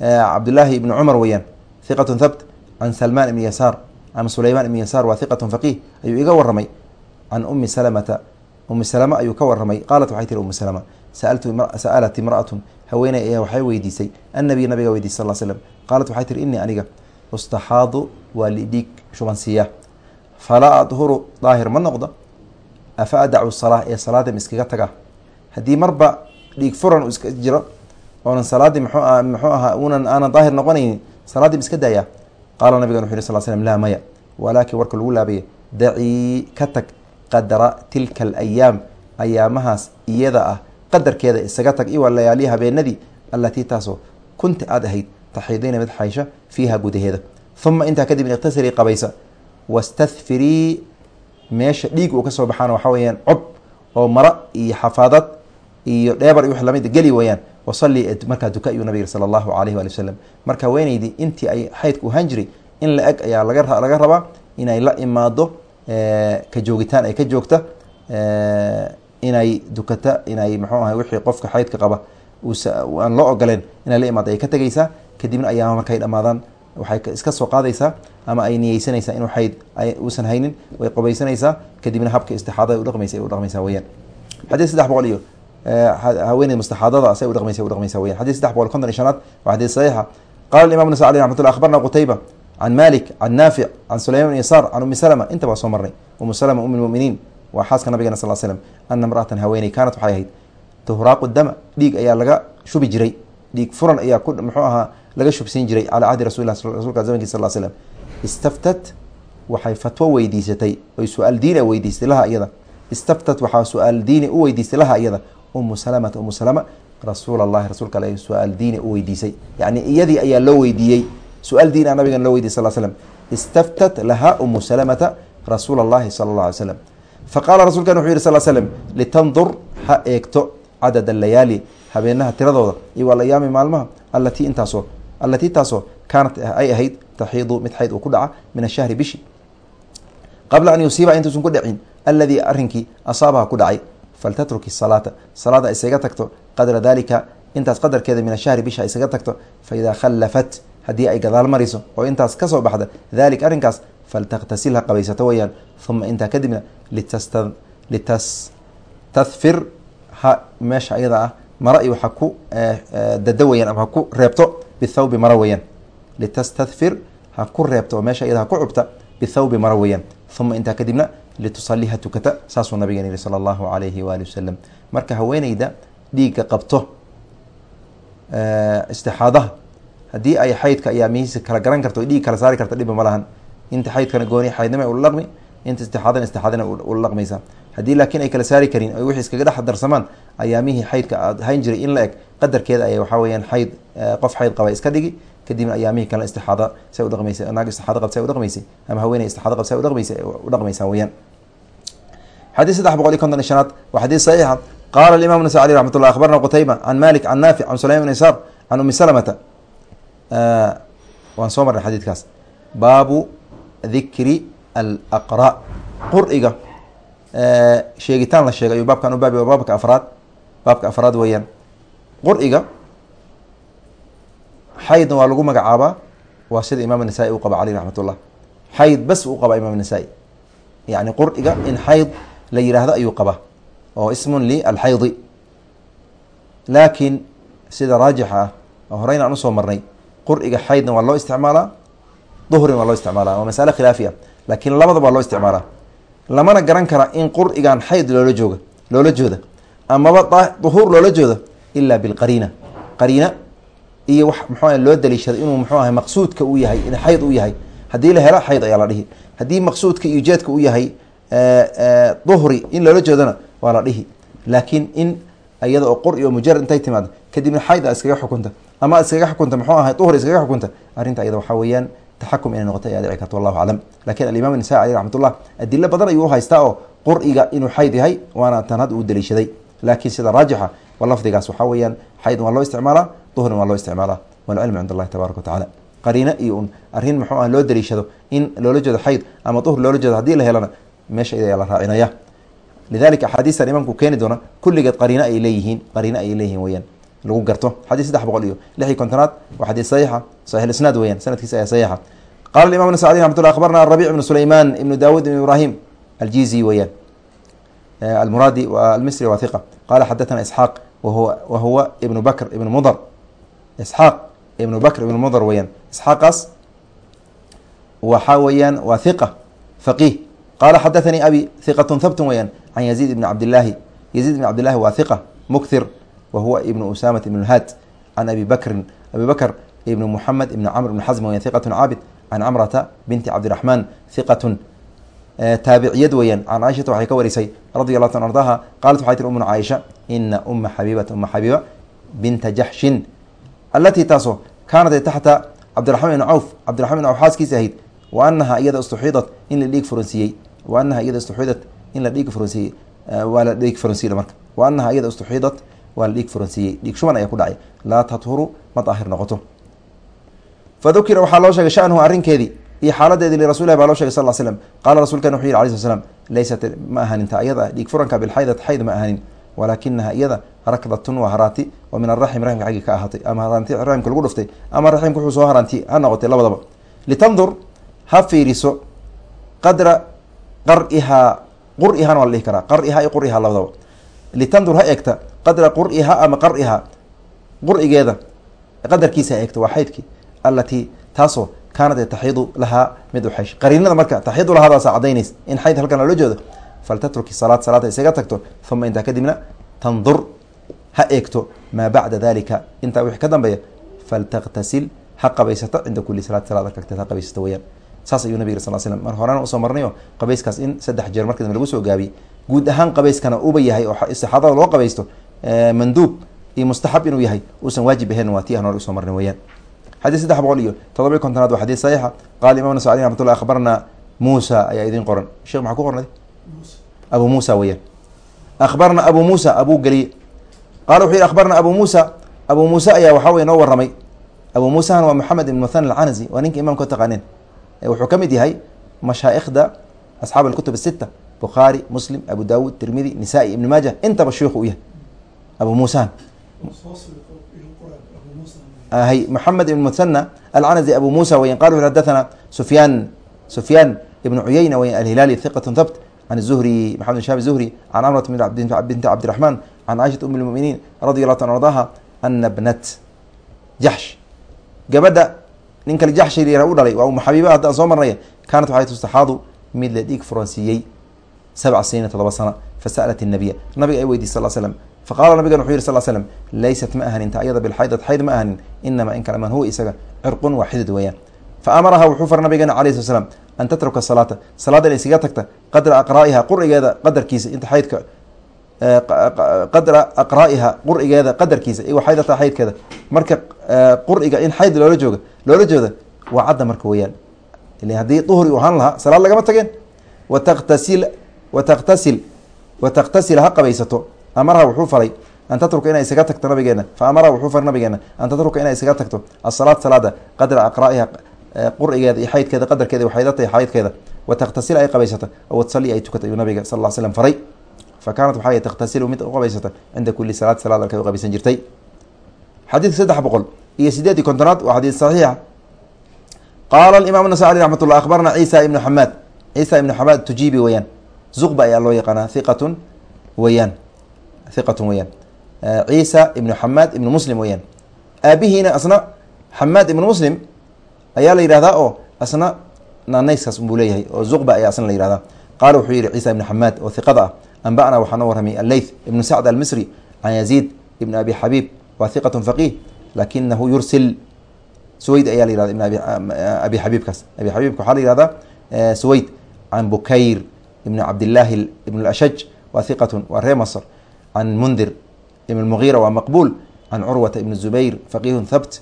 cabdillaahi ibni cumar weeyaan. Hiqatun thabt can salmaan ibni yasaar can sulaymaan ibni yasaar waa hiqatun faqiih. Ayuu iga waramay can umi salamata. Umi salama ayuu ka waramay qaalat waxay tihi umi salama saaltu sa'alat imra'atun. Haweeney ayaa waxay weydiisay annabiy nabiga weydiisay sal slam qaalat waxay tihi innii aniga ustaxaadu waa lidhiig shubansiiya falaa adhuru daahir ma noqdo afa adacu salaa ee salaada iskaga taga haddii marba dhiig furan iska jiro oonan salaadii mxuu muxuu ahaa unan aanan daahir noqonaynin salaaddii ma iska daayaa qaala nabigan wuxu yhi sal slm laa maya walaakin warka lagu laabaya dacii ka tag qadra tilka alayaam ayaamahaas iyada ah qadarkeeda isaga tag iwa layaaliya habeenadii allatii taasoo kunta aada ahayd taxiidayna mid xaysha fiiha gudaheeda uma intaa kadib iqtasilii qabaysa wastahfirii meesha dhiig uu ka soo baxaana waxaa weyaan cob oo mara iyo xafaadad iyo dheebar iyo wax la mid geli weyaan wasalli markaa duka ayuu nabig sala allahu alayh waali wasalam marka haweeneydii intii ay xaydka uhaan jiray in la eg ayaa laga laga rabaa inay la imaado ka joogitaan ay ka joogta inay dukata inay muxuu ahay wixii qofka xaydka qaba aan loo ogoleen inay la imaado ay ka tegaysaa kadibna ayaama markay dhamaadaan waxay iska soo qaadaysaa ama ay niyeysanaysaa inuu xayd uusan haynin way qobaysanaysaa kadibna habka istixaadada udhaqmaysa ay udhaqmaysaa weyaan xadii saddex boqol iyo haweeney mustaxaadada asay udhaqmaysa udhaqmaysa weyan xadii saddex boqol konton iyo shanaad waa xadii saxiixa. Qala imam nasa alي raxmat llah akhbarna qutayba can malik can naafic can sulayman yasaar can umi salma inta baa soo marnay. Umu salma um lmuminiin waa xaaska nabigena sal slm ana imra'atan haweeney kaanat waxay ahayd tuhraaqu dama dhiig ayaa laga shubi jiray. Dhiig furan ayaa ku muxuu ahaa laga shubsiin jiray calaa cahdi rasul rasulka zamanki sal slm istaftat waxay fatwo weydiisatay oy su'aal diini a weydiistay laha iyada. Istaftat waxaa su'aal diini u weydiistay laha iyada. Umu salamata umu salama rasuul allahi rasuulka ale su'aal diini u weydiisay. Yani iyadii ayaa loo weydiiyey su'aal diini a nabigan loo weydiy sal slm istaftat laha umu salamata rasuul allahi sala allah alay slam faqaala rasulkan wuxuu yihi sal slm litandur ha eegto cadad alayaali habeenaha tiradooda iyo walayaami maalmaha allatii intaasoo allatii taasoo kaanat ay ahayd taxiidu mid xayd uu ku dhaca min ashahri bishi qabla an yusiiba intuusan ku dhacin alladii arrinkii asaabaha ku dhacay faltatruki salaata salaada isaga tagto qadra dalika intaas qadarkeeda min ashahri bisha isaga tagto faidaa khallafat haddii ay gadaal mariso oo intaas ka soo baxda dalik arrinkaas faltakhtasil ha qabaysato weyaan uma intaa kadibna litastahfir ha meesha iyada ah mara iyo ha ku dada weyaan ama reebto bithawbi mara weyaan litastahfir ha ku reebto oo meesha iyada ha ku cubta bithawbi mara weyaan uma intaa kadibna litusaliha tukata saasuu nabigen yihi sala allahu alayhi waali wasalam marka haweeneyda dhiigga qabto istixaadaha haddii ay xaydka ayaamihiisa kala garan karto dhiig kala saari karta dhiba ma inta xaydkana gooni xaydnima ula dhaqmi inta istixaadana istixaadana ula dhaqmaysa haddii laakiin ay kala saari karin oy wixii iskaga dhex darsamaan ayaamihii xaydka aad hayn jiray in la eg qadarkeeda aya waxaa weyaan xayd qof xayd qaba iska dhigi kadibna ayaamihii kalena istixaada say udhaqmaysa naag istixaada qab say udhaqmaysay ama haweeney istixaada qab say udhaqmaysa udhaqmaysaa weyaan xadiis saddex boqol iyo konton iyo shanaad waa xadiis saxiixa qaala alimam nasa alي raxmat akhbarna qutayba can malik can naafic can sulayman bn isaar can umi salamata. Waan soo marnay xadiidkaas. Baabu dikri alaqra. Qur'iga sheegitaan la sheegay ayuu baabkan u baabi baabka afraad. Baabka afraad weeyaan. Qur'iga xaydna waa lagu magacaabaa. Waa sida imaam nasaa-i qaba caleyh raxmat ullah xayd bas uu qaba imaam nasaa-i yani qur'iga in xayd la yidhaahdo ayuu qabaa. Oo ismun lialxaydi laakiin sida raajixa ah oo horeyna aan u soo marnay qur'iga xaydna waa loo isticmaalaa duhrin waa loo isticmaalaa waa masale khilaafi ah laakiin labadaba loo isticmaalaa. Lamana garan kara in qur'igan xayd loola jooga loola jooda amaba duhuur loola jooda ilaa bilqariina qariina iyo wax muxuu loo daliishada inuu muxuu ahay maqsuudka uu yahay xayd uu yahay. Haddii la helo xayd ayaa la dhihi. Haddii maqsuudka iyo ujeedka uu yahay duhri in loola jeedana waa la dhihi. Laakiin in iyada oo qur'i oo mujarad intay timaado kadibna xayd a iskaga xukunta. Ama iskaga xukunta muxuu ahay duhri iskaga xukunta. Arrinta iyada waxaa weeyaan taxakum inay noqoto ayaa dhici karta wallahu aclam laakiin alimaam nasa aleyh raxmatullah adilo badan ayuu uhaystaa oo qur'iga inuu xayd yahay waana tan had uu daliishaday. Laakiin sida raajixa lafdigaas waxaa weeyaan xaydn waa loo isticmaalaa duhrin waa loo isticmaalaa walcilmu cind allahi tabaaraka wa tacala qariino iyo un arrin muxuu ah loo daliishado in loola jeedo xayd ama duhr loola jeedo haddii la helana meesha ayaa la raacinaya. Lidalika axaadiistan imaamku keeni doona kulligeed qariino ay leeyihiin qariino ayay leeyihiin weyaan lagu garto. Xadis saddex boqol iyo lix iyo kontonaad waa xadiis saxiixa saxix isnaad weeyaan sanadkiisa ayaa saxiixa. Qala imam ibn sacdi raxmatullah akhbarna rabic sulayman ibnu dawud ibn ibrahim aljizi weeyaan. Almuraadi almisri wa hiqa qala xadathana isxaaq wahuwa ibnu bakr ibnu mudar isxaaq ibnu bakr ibnu mudar weeyaan. Isxaaqaas waxaa weeyaan waa hiqa faqih qala xadathanii abi hiqatun habtun weyaan can yaziid ibni cabdillaahi yaziid ibn cabdillahi waa hiqa mukthir wa huwa ibnu usamat ibn lhaad can abi bakrin abi bakr ibn muxamed ibn camr ibn xasm weyan hiqatun caabid. Can camrata binti cabdiraxmaan hiqatun taabiciyad weeyaan. Can caaishata waxay ka warisay radi allahu ta ardaha qaalat waxay tiri umna caaisha ina uma xabiibata uma xabiiba binta jaxshin alatii taasoo kaanat taxta cabdiraxmaan ibn cawf cabdiraxman ibn cawf ahayd wa anaha iyada istuxiidat in la dhiig furansiiyey wa anaha iyada istuxiidat in la dhiig furansiiyey waa la dhiig furansiiy marka wa anaha iyada istuxiidat waa la dhiig furansiiyey dhiig shuban ayaa ku dhacay laa tathuru ma daahir noqoto fa waxaa loo sheegay shanuhu arrinkeedii iyo xaaladeedii lirasulilah baa loo shegay sal l slm qaala rasulkan wuxuu yihi alay sl slam laysat ma ahaninta iyada dhiig furanka bilxaydat xayd ma ahanin walaakinaha iyada rakdatun waa haraanti oo min araxim raximka xaggi ka ahaatay. Ama haraanti raximka lagu dhuftay ama raximka wuxuu soo haraanti ha noqotay labadaba. Litandur ha fiiriso qadra qarihaa qur'ihaan waa la dhihi karaa qarihaa iyo qurihaa labadaba. Litandur ha eegta qadra qur'iha ama qarihaa qur'igeeda qadarkiisa ha eegta waa xaydkii allatii taasoo kaanat taxiidu lahaa mid uxesh qariinada marka taxiidu lahaadaasa cadaynays in xayd halkan loola jeedo faltatruki salaad salaada isaga tagto uma intaa kadibna tandur ha eegto maa bacda dalika intaa wixii ka dambeeya faltaktasil ha qabaysato cinda kuli salaad salaad arkagteed ha qabaysato weyaan saas ayuu nabig sal slm mar horena u soo marnayo qabayskaas in saddex jeer marka dambe lagu soo gaabiyey guud ahaan qabayskana uba yahay oo istixaadada loo qabaysto manduub iyo mustaxab inuu yahay uusan waajib ahayn waa tii aan hore u soo marnay weyaan xadis saddex boqol iyo todoba iyo kontonaad waa xadis saxiixa. Qaala imam nasacdi raxmatullah akhbarna muusa ayaa idin qoran. Sheekh maxaa ku qornay abu muusa weyaan akhbarna abu muusa abu geliye qala wuxuu yihi akhbarna abu muusa abu muuse ayaa waxaa wey noo warramay. Abu muusahan waa maxamed ibn muthan alcanasi waa ninka imamka taqaaneen. Wuxuu ka mid yahay mashaa'ikhda asxaab alkutub asita bukhaari muslim abu dawud tirmidi nisaa-i maaja. Intaba shiikhu u yahay. Abu muusahan hay maxamed ibn muthana alcanasi abu muusa weyan qala wuxu hadathana sufyaan sufyaan ibn cuyayna weyan alhilaali hiqatun thabt can zuhri maxamed bin shahab zuhri can amrat binti cabdiraxmaan can caaishat um lmuminiin radi allahu ta ardaha ana bnat jaxsh gabadha nin kale jaxshi yara u dhalay waa uma xabiiba haddaan soo marnay kaanat waxay tustaxaadu mid la dhiig furansiiyey sabca siniina todoba sana fasa'lat الnabiya nabiga ay weydiy sal slam faqala nabigan wuxuu yihi sal slm laysat ma ahanin ta ayada bilxaydad xayd ma ahanin inama in kale man huwa isaga cirqun waa xidid weeyaan faamaraha wuxuu fara nabigeena alayh slat slam an tatruka salaata salaada inay iskaga tagta qadra aqraa'iha qurigeeda qadarkiisa inta xaydka qadra aqraa'iha qurigeeda qadarkiisa iyo xaydata xaydkeeda marka quriga in xayd loola jooga loola jeeda waa cadda marka weeyaan ila haddii duhri u ahaan lahaa salaad lagama tageen wataktasil wataktasil wataktasila ha qabaysato amaraha wuxuu faray an tatruka inay isaga tagto nabigeena fa amaraha wuxuu faray nabigeena an tatruka inay isaga tagto asalaad salaada qadra aqraa'iha qurigeeda iyo xaydkeeda qadarkeeda xaydata xaydkeeda wataktasila ay qabaysata watsali ay tukata ayuu nabiga sal l slam faray. Fa waxaa takhtasilu mid uqabaysata cinda kuli salaad salaad alkay u qabaysan jirtay. Xadiidka saddex boqol iyo sideed iyo kontonaad waa xadiid saxiixa. Qaala imam nasai raxmat llah akhbarna ciisa ibnu xamaad. Ciisa ibnu xamaad tujiibi weyaan zuqba ayaa loo yaqaanaa hiqatun weyaan hiqatun weyaan ciisa ibnu xamaad ibnu muslim weyaan aabihiina asna xamaad ibnu muslim ayaa la yihahdaa oo asna naanayskaas buu leeyahay oo zuqba ayaa asna la yihahdaa qaala wuxuu yihi ciisa ibnu xamaad oo hiqada ah anba'na waxaa noo warramay alleyth ibnu sacd almisri can yaziid ibn abi xabiib waa hiqatun faqih lakinahu yursil. Suweyd ayaa la yihahda ibn abi xabiibkaas abi xabiibka waxaa la yihahdaa suweyd can bukayr ibn cabdillaahi ibn lashaj waa hiqatun waa ree masr can mundir ibn mugiira waa maqbuul. Can curwata ibn zubayr faqihun thabt.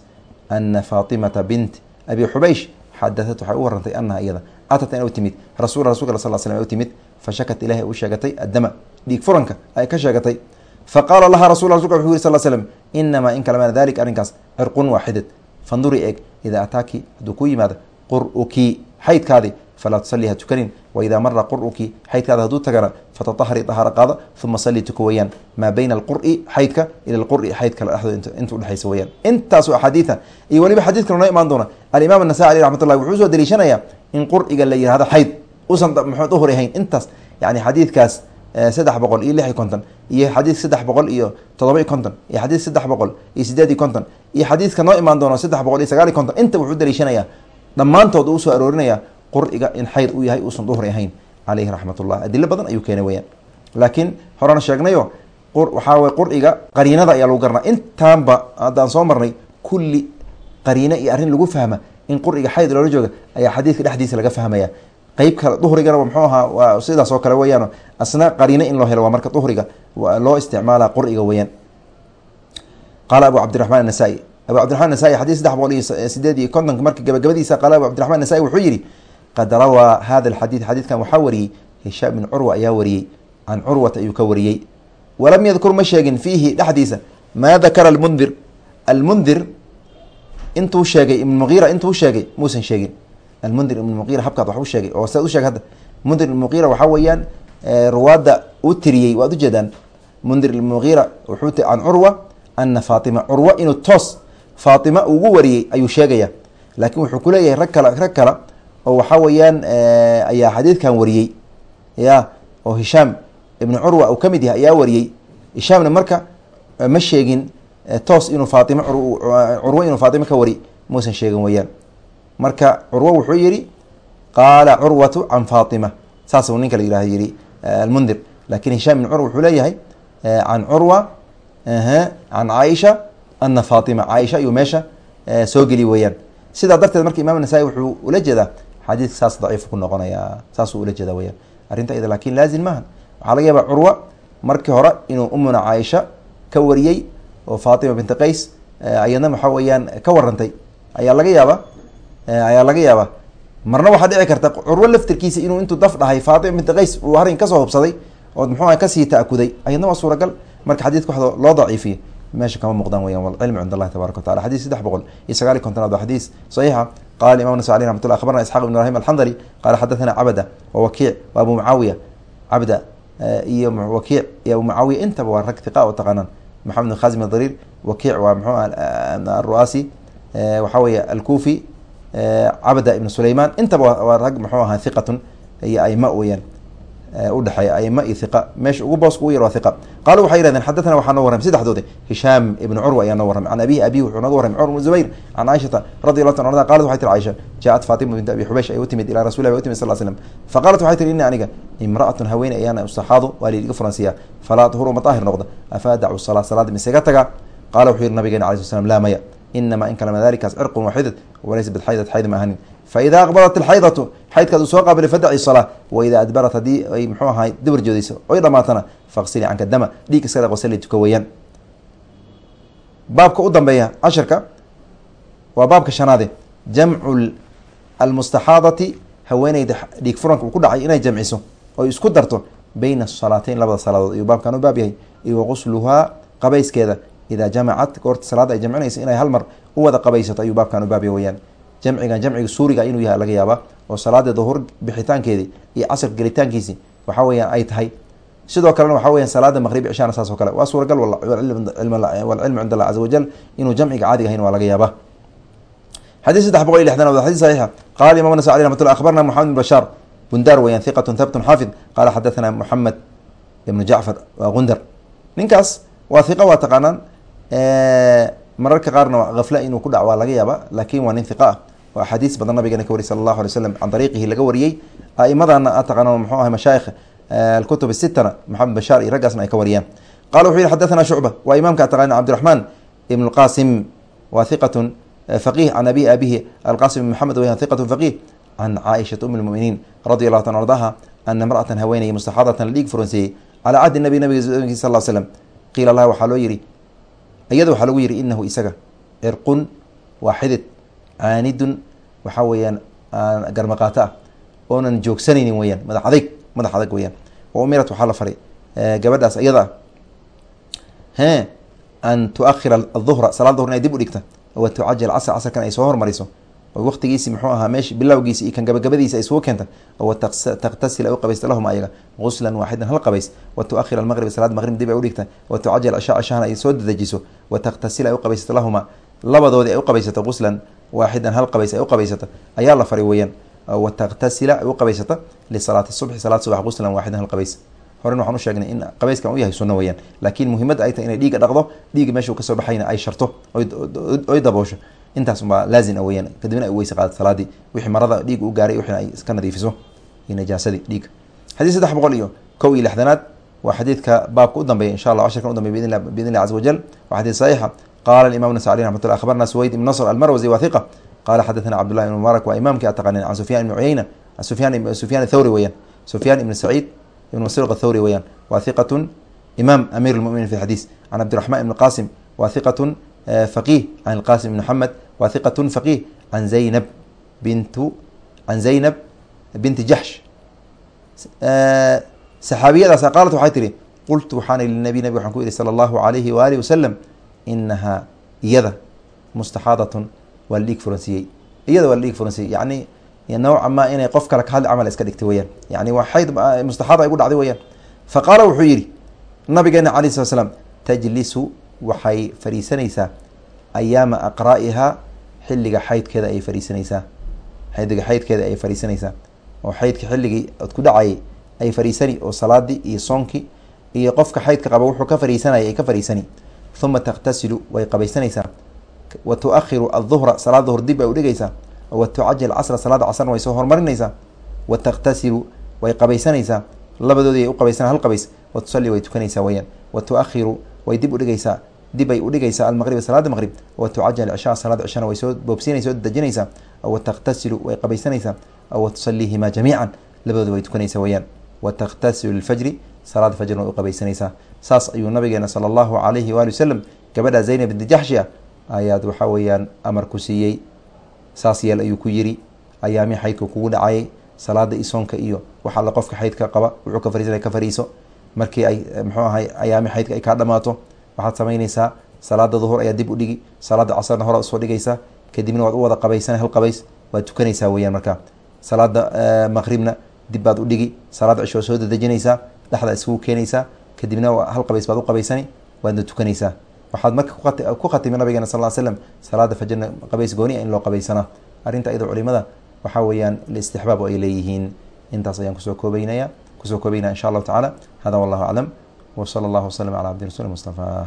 Ana faatimata bint abi xubaysh xadatat waxay u warantay anaha iyada. Atat in u timid. Rasul rasulka sal u timid. Fashakat ilahi u sheegatay addama. Dhiig furanka ay ka sheegatay. Faqaala laha rasul rasulka wuxuu yiri sal slm inamaa in kalama dalika arrinkaas cirqun waa fanduri eeg idaa ataaki hadduu ku yimaado qur'uki xaydkaadi falaa tusalli ha tukanin waidaa mara qur'uki xaydkaada hadduu tagana fatatahari dahaaro qaado uma salli tuka weyaan maa bayna alqur'i xaydka ila alqur'i xayd kale dhexdooda inta udhexaysa weyaan intaasu axaadiida iyo weliba xadiid kale noo imaan doona alimaam anasai aleh ullahi wuxuu soo daliishanayaa in qur'iga la yihahdo xayd usan muxuu duhur ahayn intaas yani xadiidkaas saddex boqol iyo lix iyo konton iyo xadiid saddex boqol iyo todoba iyo konton iyo xadiid saddex boqol iyo sideed iyo konton iyo xadiidka noo imaan doono saddex boqol iyo sagaal iyo konton inta wuxuu daliishanayaa dhammaantood uu u soo aroorinaya qur'iga in xayd uu yahay uusan duhri ahayn. Caleyhi raxmat adilo badan ayuu keenay weyaan laakiin horena sheegnayo waxaa wey qur'iga qariinada ayaa lagu garanaa. Intaanba haddaan soo marnay kulli qariino iyo arrin lagu fahma in qur'iga xayd loola jooga ayaa xadiidka dhexdiisa laga fahmaya. Qeyb kale duhrigana muxuu ahaa waa sidaas oo kale weyaan asna qariino in loo helo waa marka duhriga loo isticmaala qur'iga weyaan qaala abu cabdiraxmaan anasai abu cabdiraxman nasai xadis saddex boqol iyo sideed iyo kontonka marka gabagabadiisa qaala abu cabdiraxman nasai wuxuu yihi qad rawaa hada alxadiid xadiidkan waxaa wariyey hishaam bin curwa ayaa wariyey can curwata ayuu ka wariyey. Walam yadkur ma sheegin fiihi dhexdiisa maa dakara almundir. Almundir intuu sheegay ibn muqiira intuu sheegay muusan sheegin. Almundir ibn muqiira habkaad wax u sheegay. Oo saad u sheegay hadda. Mundir ibn muqiira waxaa weeyaan ruwaadda u tiriyey waad ujeedaan mundir ibn muqiira wuxuu ti can curwa ana faatima curwa inuu toos faatima ugu wariyey ayuu sheegaya. Laakiin wuxuu kuleeyahay rag kale rag kale oo waxaa weeyaan ayaa xadiidkan wariyey. Ya oo hishaam ibn curwa uu ka mid yahay ayaa wariyey. Hishaamna marka ma sheegin toos inuu faatima curwo inuu faatima ka wari muusan sheegin weyaan marka curwo wuxuu yihi qaala curwatu can faatima. Saasuu ninka la yihah yihi almundir. Lakin hishaam ibn curwa wuxuu leeyahay can curwa can caaisha ana faatima. Caaisha ayuu meesha soo geli weeyaan. Sidaa darteed marka imam nasaa-i wuxuu ula jeedaa xadiidka saas daciif ku noqonaya saasuu ula jeeda weyaan arrinta iyada laakiin laazim maaha waxaa laga yaabaa curwa markii hore inuu umuna caaisha ka wariyey oo faatima binti qays ayadna waxaa weeyaan ka warantay ayaa laga yaaba ayaa laga yaabaa. Marna waxaa dhici karta curwo laftirkiisa inuu intuu daf dhahay faatima binti qays uu arrin ka soo hubsaday oo muxuuha ka sii ta'kuday ayadna waa suuragal. Marka xadiidka wa loo daciifiyo meesha kama muuqdaan weyan walcilmu cind allahi tabarak wa tacala xadis saddex boqol iyo sagaal iyo kontonaad waa xadiis saxiixa qala imam nasa aleh raxmat llah akhbarna isxaq ibn ibrahim alxandali qala xadathana cabda wa wakiic wa abu mucaawiya cabda iyo wakiic iyo abu mucaawiya intaba waa rag hiqa oo taqaanaan maxamed khazim adariir wakiic waa mxuu aru'aasi waxaa weeye alkufi cabda ibn sulayman intaba waa rag muxuu ahaa hiqatun iyo aima weyaan udhexeeya aima iyo hiqa meesha ugu booska ugu yar waa hiqa qaalu waxay yihahdeen xadathana waxaa noo warramay. Saddexdoodi hishaam ibn curwa ayaa noo warramay. Can abihi abihi wuxuu nooga warramay. Cumar zubayr can caaishata radi allahu ta anha qalat waxay tiri caaisha jaaءat fatima bint abi xubaysh ay u timid ilaa rasul lah way u timid sal slam faqaalat waxay tiri ini aniga imra'atun haweeney ayaana ustaxaadu waa liiga furansiiyaa falaa tuhuru ma noqda. Afa salaa salaada misaga taga? Qaala wuxuu yihi nabigeena alay sl slam laa maya. Inama in kalama dalikaas cirqun waxidad walaysa bixaydat xayd ma ahanin faida aqbalat alxaydatu xaydkaad uu soo qaabilay fadaci salaa waida adbarat haddii ay muxuu ahay dabar joodayso oy dhamaatana faqsili canka dama dhiig iska dhaq wasali tuka weeyaan baabka u dambeeya casharka waa baabka shanaade jamcu almustaxaadati haweeneyda dhiig furanka uu ku dhacay inay jamciso oy isku darto bayna asalaateyn labada salaadood ayuu baabkan u baab yahay iyo waqusluhaa qabayskeeda idaa jamacat goorta salaada ay jamcinaysa inay hal mar u wada qabaysato ayuu baabkan u baabya weyaan jamcigan jamciga suuriga inuu yahay laga yaabaa oo salaada duhur bixitaankeedii iyo casarka gelitaankiisi waxa weyaan ay tahay. Sidoo kalena waxa weya salaada maqrib cishana saas oo kale. Waa suuragal walcilmu cind allah caza wajal inuu jamciga caadiga ahayn waa laga yaabaa. Xadii saddex boqol iyo lixdan waa xadis saxiixa. Qala imam nas alي ramat akhbarna moxamed bin bashaar bundar weyan hiqatun thabtun xaafid qala xadathana moxamed ibnu jacfar waa gundar. Ninkaas waa hiqa waa taqaanaan mararka qaarna hafla inuu ku dhac waa laga yaaba laakiin waa nin hiqa ah oo axaadiis badan nabigeena ka wariy sala allahu alay slam can dariiqihi laga wariyey aimadana a taqaana muxuu ahay mashaayikh alkutub sitana maxamed bashaar iyo raggaasna ay ka wariyaan. Qala wuxuu yihi xadathana shucba. Waa imaamka a taqaana cabdiraxmaan ibn lqasim waa hiqatun faqih can abi abihi alqasim ibn maxamed weyaan hiqatun faqih can caaishata um lmuminiin radi allahu ta ardaha ana imra'atan haweeney mustaxaadatan la dhiig furanseeyey calaa cahdi nabi nabiga sal l slam qiila laha waxaa loo yihi iyada waxaa lagu yihi inahu isaga cirqun waa xidid caanidun waxaa weeyaan garmaqaato ah oonan joogsanaynin weyaan madax adayg madax adag weyaan wa umirat waxaa la faray gabadhaas iyada ah an tuakhira aduhra salaad duhr inay dib u dhigta wa tucajil casr casrkan ay soo hormariso. Oo waqtigiisi muxuu ahaa meesh bilowgiisi iyo kan gabagabadiisa ay isugu keenta oo takhtasil ay u qabaysta lahum ayaga guslan waaxidan hal qabays. Wa tu-ahir almaqrib salaad maqrib dib ay udhigta wa tucajal cishaa cishahana ay soo dedejiso wa takhtasil ay u qabaysato lahuma labadoodii ay u qabaysato guslan waaxidan hal qabays ay u qabaysato ayaa la fari weeyaan. Wa takhtasila ay u qabaysata lisalaati subxi salaad subax guslan waaxidan hal qabays. Horen waxaan u sheegnay in qabayskan u yahay sunno weyaan laakiin muhimadda ay tahay inay dhiiga dhaqdo dhiiga meeshuu ka soo baxayna ay sharto oy daboosho. Intaas unbaa laazim a weyaan kadibna ay weyse qaadato salaadii wixii marada dhiiga u gaaray wixina ay iska nadiifiso. Iyo najaasadii dhiiga xadiid saddex boqol iyo kow iyo lixdanaad waa xadiidka baabka u dambeeya insha allah cashirkan u dambeya bidn biidn illah caza wajal waa xadiid saxiixa qaala imam nasacli raxmat llah akhbarna suwayd ibn nasr almarwazi wa hiqa qala xadathana cabdullahi ibn mubarak waa imaamkii ataqanin can sufyan ibni cuyeyna sufyan sufyan thawri weyaan sufyan ibn saciid ibn masruq athawri weyaan waa hiqatun imaam amiir lmuminin fi xadiis can cabdiraxman ibn qasim waa hiqatun faqih can ilqasim ibn maxamed waa hiqatun faqih can zaynab bintu can zaynab binti jaxsh saxaabiyadaas qaalat waxay tihi qultu waxaan linabi nabig waxaan ku yihi sala allahu alayhi waalihi wasalam inahaa iyada mustaxaadatun waa la dhiig furansiiyey iyada waa la dhiig furansiiyey yacni nawca ma inay qof kale ka hadli camal iska dhigtay weyaan yani waa xayd mustaxaada gu dhacday weyaan fa qaala wuxuu yidhi nabigeena alayh slat slam tajlisu waxay fariisanaysaa ayaama aqraa'ihaa xilliga xaydkeeda ayay fariisanaysaa xilliga xaydkeeda ayay fariisanaysaa oo xaydka xilligii od ku dhacayay ay fariisani oo salaadii iyo soonkii iyo qofka xaydka qaba wuxuu ka fariisanaya ay ka fariisani uma takhtasilu way qabaysanaysaa wa tu-akhiru aduhra salaad duhur dib ay udhigaysaa wa tucajil casra salaada casrna way soo horumarinaysaa wa takhtasilu way qabaysanaysaa labadoodii ay u qabaysan hal qabays wa way tukanaysaa weyaan wa way dib udhigaysaa dib ay udhigaysaa almaqriba salaada maqrib wa tucajal cishaa salaada cishana way soo boobsiinay soo dejinaysaa wa takhtasilu way qabaysanaysaa wa tusaliihimaa jamiican labadooda way tukanaysaa weyaan wa takhtasilu lilfajri salaada fajrna way u qabaysanaysaa saas ayuu nabigeena sala allahu alayhi waali wasalam gabadha zaynab binti jaxshi ah ayaad waxaa weeyaan amar ku siiyey. Saas yeel ayuu ku yiri ayaami xaydka kugu dhacayay salaada iyo soonka iyo wax alla qofka xaydka qaba wuxuu ka fariisanaya ka fariiso. Markii ay muxuu ahay ayaami xaydka ay kaa dhamaato waxaad samaynaysaa salaada duhur ayaa dib u dhigi salaada casarna hore u soo dhigaysaa kadibna waad u wada qabaysana hal qabays waad tukanaysaa weyaan markaa. Salaada maqribna dib baad u dhigi salaada cisho soo dadejinaysaa dhexda iskugu keenaysaa kadibna hal qabays baad u qabaysani waadna tukanaysaa. Waxaad marka ku khatimi nabigeena sal slam salaada fajrna qabays gooniya in loo qabaysanaa arrinta iyadoo culimada waxaa weeyaan istixbaab oo ay leeyihiin. Intaas ayaan ku soo koobeynaya ku soo koobeynaya insha allahu tacaala. Hada wallahu aclam. W sala allahu waslm ala cabdi rasuli mustafa